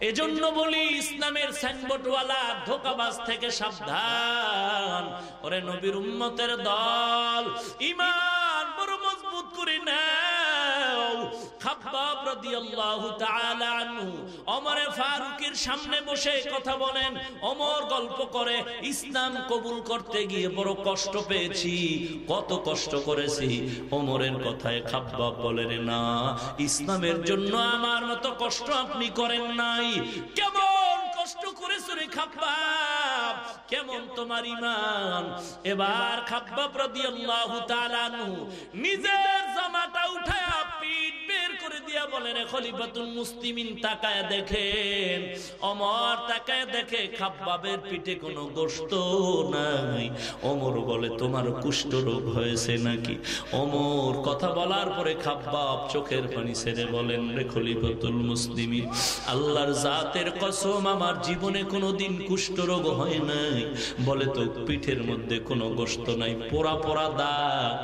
এজন্য বলি, ইসলামের সাইনবোর্ডওয়ালা ধোকাবাজ থেকে সাবধান। ওরে নবীর উম্মতের দল ইমান বড় মজবুত করি নাও খাব্বাব রাদিয়াল্লাহু তাআলা আনহু ওমর ফারুকের সামনে বসে কথা বলেন, ওমর গল্প করে, ইসলাম কবুল করতে গিয়ে বড় কষ্ট পেয়েছি, কত কষ্ট করেছি। ওমরের কথায় খাব্বাব বলেন না, ইসলামের জন্য আমার মতো কষ্ট আপনি করেন নাই। কেমন কষ্ট করেছ রে খাব্বাব? কেমন তোমার ইমান এবার খাব্বাব রাদিয়াল্লাহু তাআলা নিজের জামাটা উঠায়া পিঠ করে দিয়া বলেন খলিফাতুল মুসলিমিন তাকায় দেখেন। অমর তাকায় দেখে খাব্বাবের পিঠে কোনো গোস্ত নাই। অমর বলে, তোমার কুষ্ঠ রোগ হয়েছে নাকি? অমর কথা বলার পরে খাব্বাব চোখের পানি ছেড়ে বলেন, রে খলিফাতুল মুসলিমিন, আল্লাহর জাতের কসম, আমার জীবনে কোনোদিন কুষ্ঠ রোগ হয় নাই। বলে তো পিঠের মধ্যে কোনো গোস্ত নাই, পোড়া পোড়া দাগ।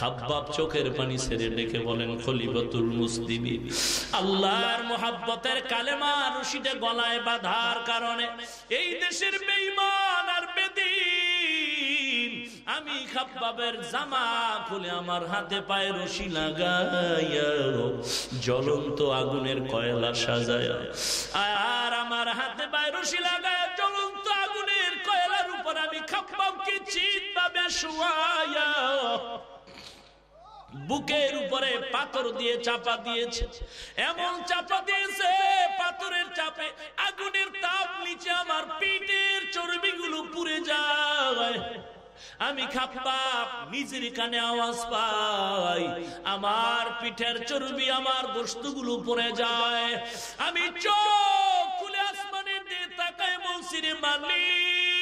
খাব্বাব চোখের পানি ছেড়ে ডেকে বলেন, খলিফাতুল আল্লাহর মোহাব্বতের কালেমা গলায় কারণে এই দেশের বেঈমান আর আমি খাব্বাবের জামা খুলে আমার হাতে পায়ে রশি লাগাইয়া জ্বলন্ত আগুনের কয়লা সাজায় আর আমার হাতে পায়ে রশি লাগায় জ্বলন্ত আগুনের কয়লার উপর আমি খাব্বাবকে চিত ভাবে শুয়াইয়া বুকের উপরে পাথর দিয়ে চাপা দিয়েছে। এমন চাপা দিয়েছে, পাথরের চাপে আগুনের তাপ নিচে আমার পিঠের চর্বিগুলো পুড়ে যায়। আমি খাপ্পাপ নিজের কানে আওয়াজ পাই। আমার পিঠের চর্বি, আমার বস্তুগুলো পড়ে যায়। আমি চোখ খুলে আসমানের দিয়ে তাকায় মৌসিরে মালিক।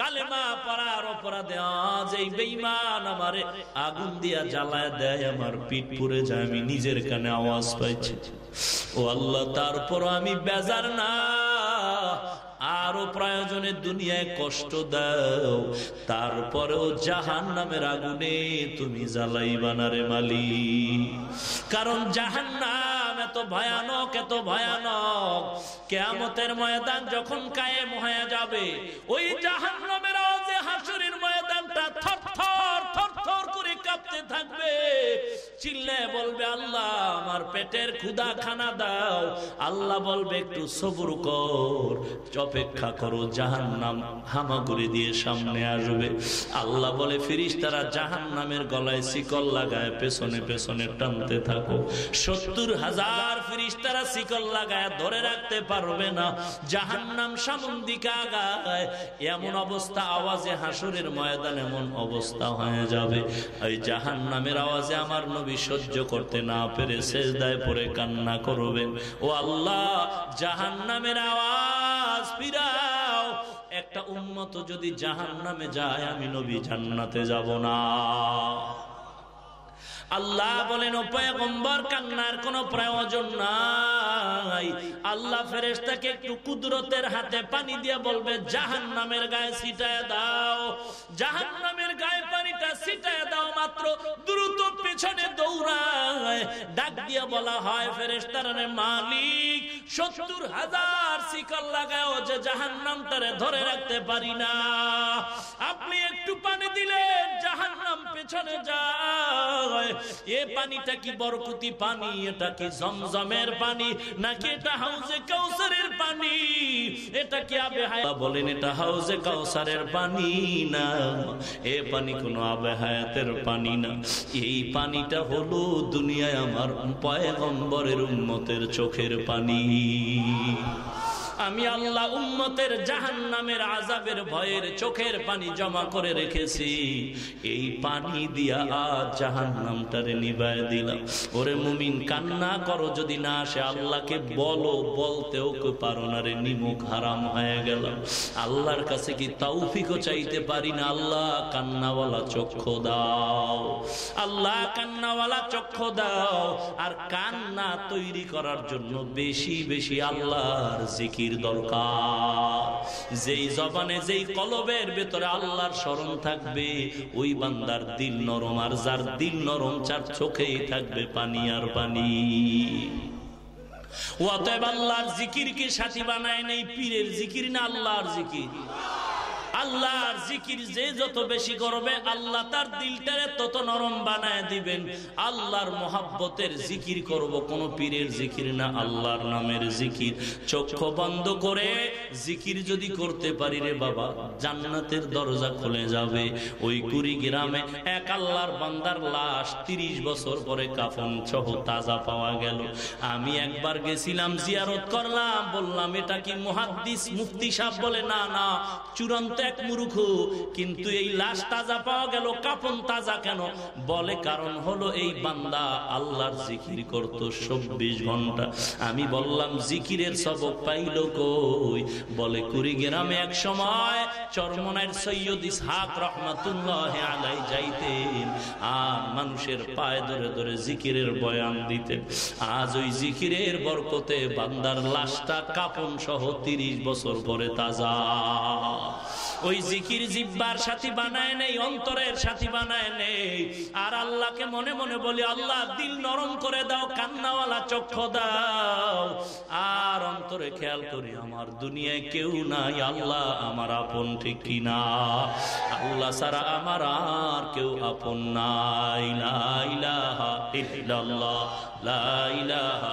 কালেমা পড়ার অপরাধে আজ এই বেইমান আমারে আগুন দিয়া জ্বালায় দেয়, আমার পিঠ পুরে যায়, আমি নিজের কানে আওয়াজ পাইছি। ও আল্লাহ তারপর আমি বেজার না। আরও প্রয়োজনে দুনিয়ায় কষ্ট দাও। তারপরেও জাহান নামের আগুনে তুমি জ্বালাই বানারে মালি কারণ জাহান নাম এত ভয়ানক এত ভয়ানক। কেয়ামতের ময়দান যখন কায়েম হয়ে যাবে, ওই জাহান নামের আওয়াজে হাসুরের ময়দানটা থর থর থর থর করে কাঁপতে থাকবে। চিল্লে বলবে, আল্লাহ, আমার পেটের ক্ষুদা খানা দাও। আল্লাহ বলবে, একটু সবুর কর। অপেক্ষা করো জাহান নাম হামাগুড়ি দিয়ে সামনে আসবে। আল্লাহ বলে ফিরিস তারা জাহান নামের গলায় শিকল লাগায়, পেছনে পেছনে টানতে থাকো। সত্তর হাজার ফিরিস তারা শিকল লাগায়, ধরে রাখতে পারবে না। জাহান নাম সামন্দিকা আগায়, এমন অবস্থা, আওয়াজে হাসুরের ময়দান এমন অবস্থা হয়ে যাবে। ওই জাহান নামের আওয়াজে আমার নবী সহ্য করতে না পেরে শেষ দায় পরে কান্না করবেন। ও আল্লাহ জাহান নামের আওয়াজ ফিরাও একটা উন্মত যদি জাহান নামে যায় আমি নবী জান্নাতে যাব না। আল্লাহ বলেন, ও পয়গম্বর, কান্নার কোনো প্রয়োজন নাই। আল্লাহ ফেরেশতাকে একটু কুদরতের হাতে পানি দিয়ে বলবে জাহান নামের গায়ে ছিটায় দাও জাহান নামের গায়ে পানিটা ছিটায় দাও, মাত্র দ্রুত পেছনে দৌড়ায়। ডাক দিয়ে বলা হয়, ফেরেশতার মালিক, সত্তর হাজার শিকল লাগাও যে জাহান নামটারে ধরে রাখতে পারি না। আপনি একটু পানি দিলেন জাহান নাম পেছনে যায়। এ পানিটা কি বরকুতি পানি? এটা কি জমজমের পানি? নাকি এটা হাউজে কাউসারের পানি? এটা কি আবে বলেন, এটা হাউজে কাউসারের পানি না। এ পানি কোনো আবে হায়াতের পানি না। এই পানিটা হলো দুনিয়ায় আমার পয়গম্বরের উন্মতের চোখের পানি। আমি আল্লাহ উম্মতের জাহান নামের আজাবের ভয়ের চোখের পানি জমা করে রেখেছি। এই পানি দিয়া আজ জাহান নামটারে নিবায় দিলাম। ওরে মুমিন, কান্না করো যদি না আসে, আল্লাহকে বলো, বলতেও পারো না রে, নিমুখ হারাম হয়ে গেল আল্লাহর কাছে কি তৌফিকও চাইতে পারি না? আল্লাহ, কান্নাওয়ালা চক্ষু দাও। আল্লাহ, কান্নাওয়ালা চক্ষু দাও। আর কান্না তৈরি করার জন্য বেশি বেশি আল্লাহর জিকির জিকির দরকার। যেই জবানে, যেই কলবের ভেতরে আল্লাহর স্মরণ থাকবে, ওই বান্দার দিল নরম আর যার দিল নরম চার চোখেই থাকবে পানি আর পানি। অতএব আল্লাহর জিকির কি সাথী বানায় নেই, পীরের জিকির না আল্লাহর জিকির। আল্লাহর জিকির যে যত বেশি করবে, আল্লাহ তার দিলটারে তত নরম বানায় দিবেন। আল্লাহর মোহাব্বতের জিকির করব, কোন পীরের জিকির না, আল্লাহর নামের জিকির। বন্ধ করে জিকির যদি করতে পারি রে বাবা, জান্নাতের দরজা খুলে যাবে। ওই কুড়ি গ্রামে এক আল্লাহর বান্দার লাশ তিরিশ বছর পরে কাফন সহ তাজা পাওয়া গেল। আমি একবার গেছিলাম, জিয়ারত করলাম, বললাম, এটা কি মহাদ্দিস মুফতি সাহ বলে? না না, চূড়ান্ত এক মূর্খ, কিন্তু এই লাশ তাজা পাওয়া গেল, কাপন তাজা কেন? বলে কারণ হলো এই বান্দা আল্লাহর জিকির করত চব্বিশ ঘণ্টা। আমি বললাম, জিকিরের সবক পাইল কই? বলে, কুড়িগ্রামে এক সময় চরমনার সৈয়দ ইসহাক রহমাতুল্লাহ আলাই যাইতেন, আর মানুষের পায়ে ধরে ধরে জিকিরের বয়ান দিতেন। আজ ওই জিকিরের বরকতে বান্দার লাশটা কাপন সহ তিরিশ বছর পরে তাজা। ওই জিকির জিব্বার সাথী বানায় নেই, অন্তরের সাথী বানায় নেই। আর আল্লাহকে মনে মনে বলি, আল্লাহ, দিল নরম করে দাও, কান্নাওয়ালা চক্ষু দাও। আর অন্তরে খেয়াল করি, আমার দুনিয়ায় কেউ নাই, আল্লাহ আমার আপন ঠিক কিনা? আল্লাহ সারা আমার আর কেউ আপন নাই। লাইলাহা ইল্লাল্লাহ লাইলাহা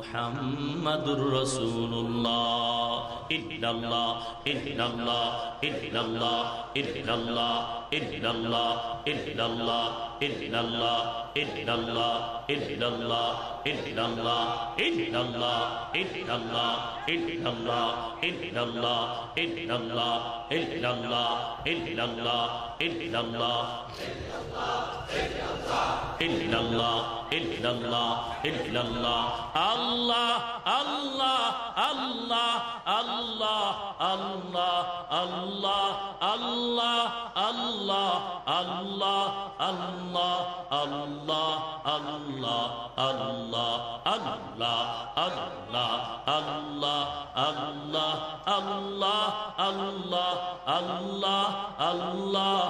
মুহাম্মাদুর রাসূলুল্লাহ ইল্লাল্লাহ ইল্লাল্লাহ ইল্লাল্লাহ ইল্লাল্লাহ ইল্লাল্লাহ ইল্লাল্লাহ ইল্লাল্লাহ ইল্লাল্লাহ ইল্লাল্লাহ ইল্লাল্লাহ ইল্লাল্লাহ ইল্লাল্লাহ ইল্লাল্লাহ ইল্লাল্লাহ ইল্লাল্লাহ ইল্লাল্লাহ ইল্লাল্লাহ আল্লাহ আল্লাহ আল্লাহ আল্লাহ আল্লাহ আল্লাহ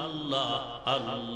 আল্লাহ আল্লাহ।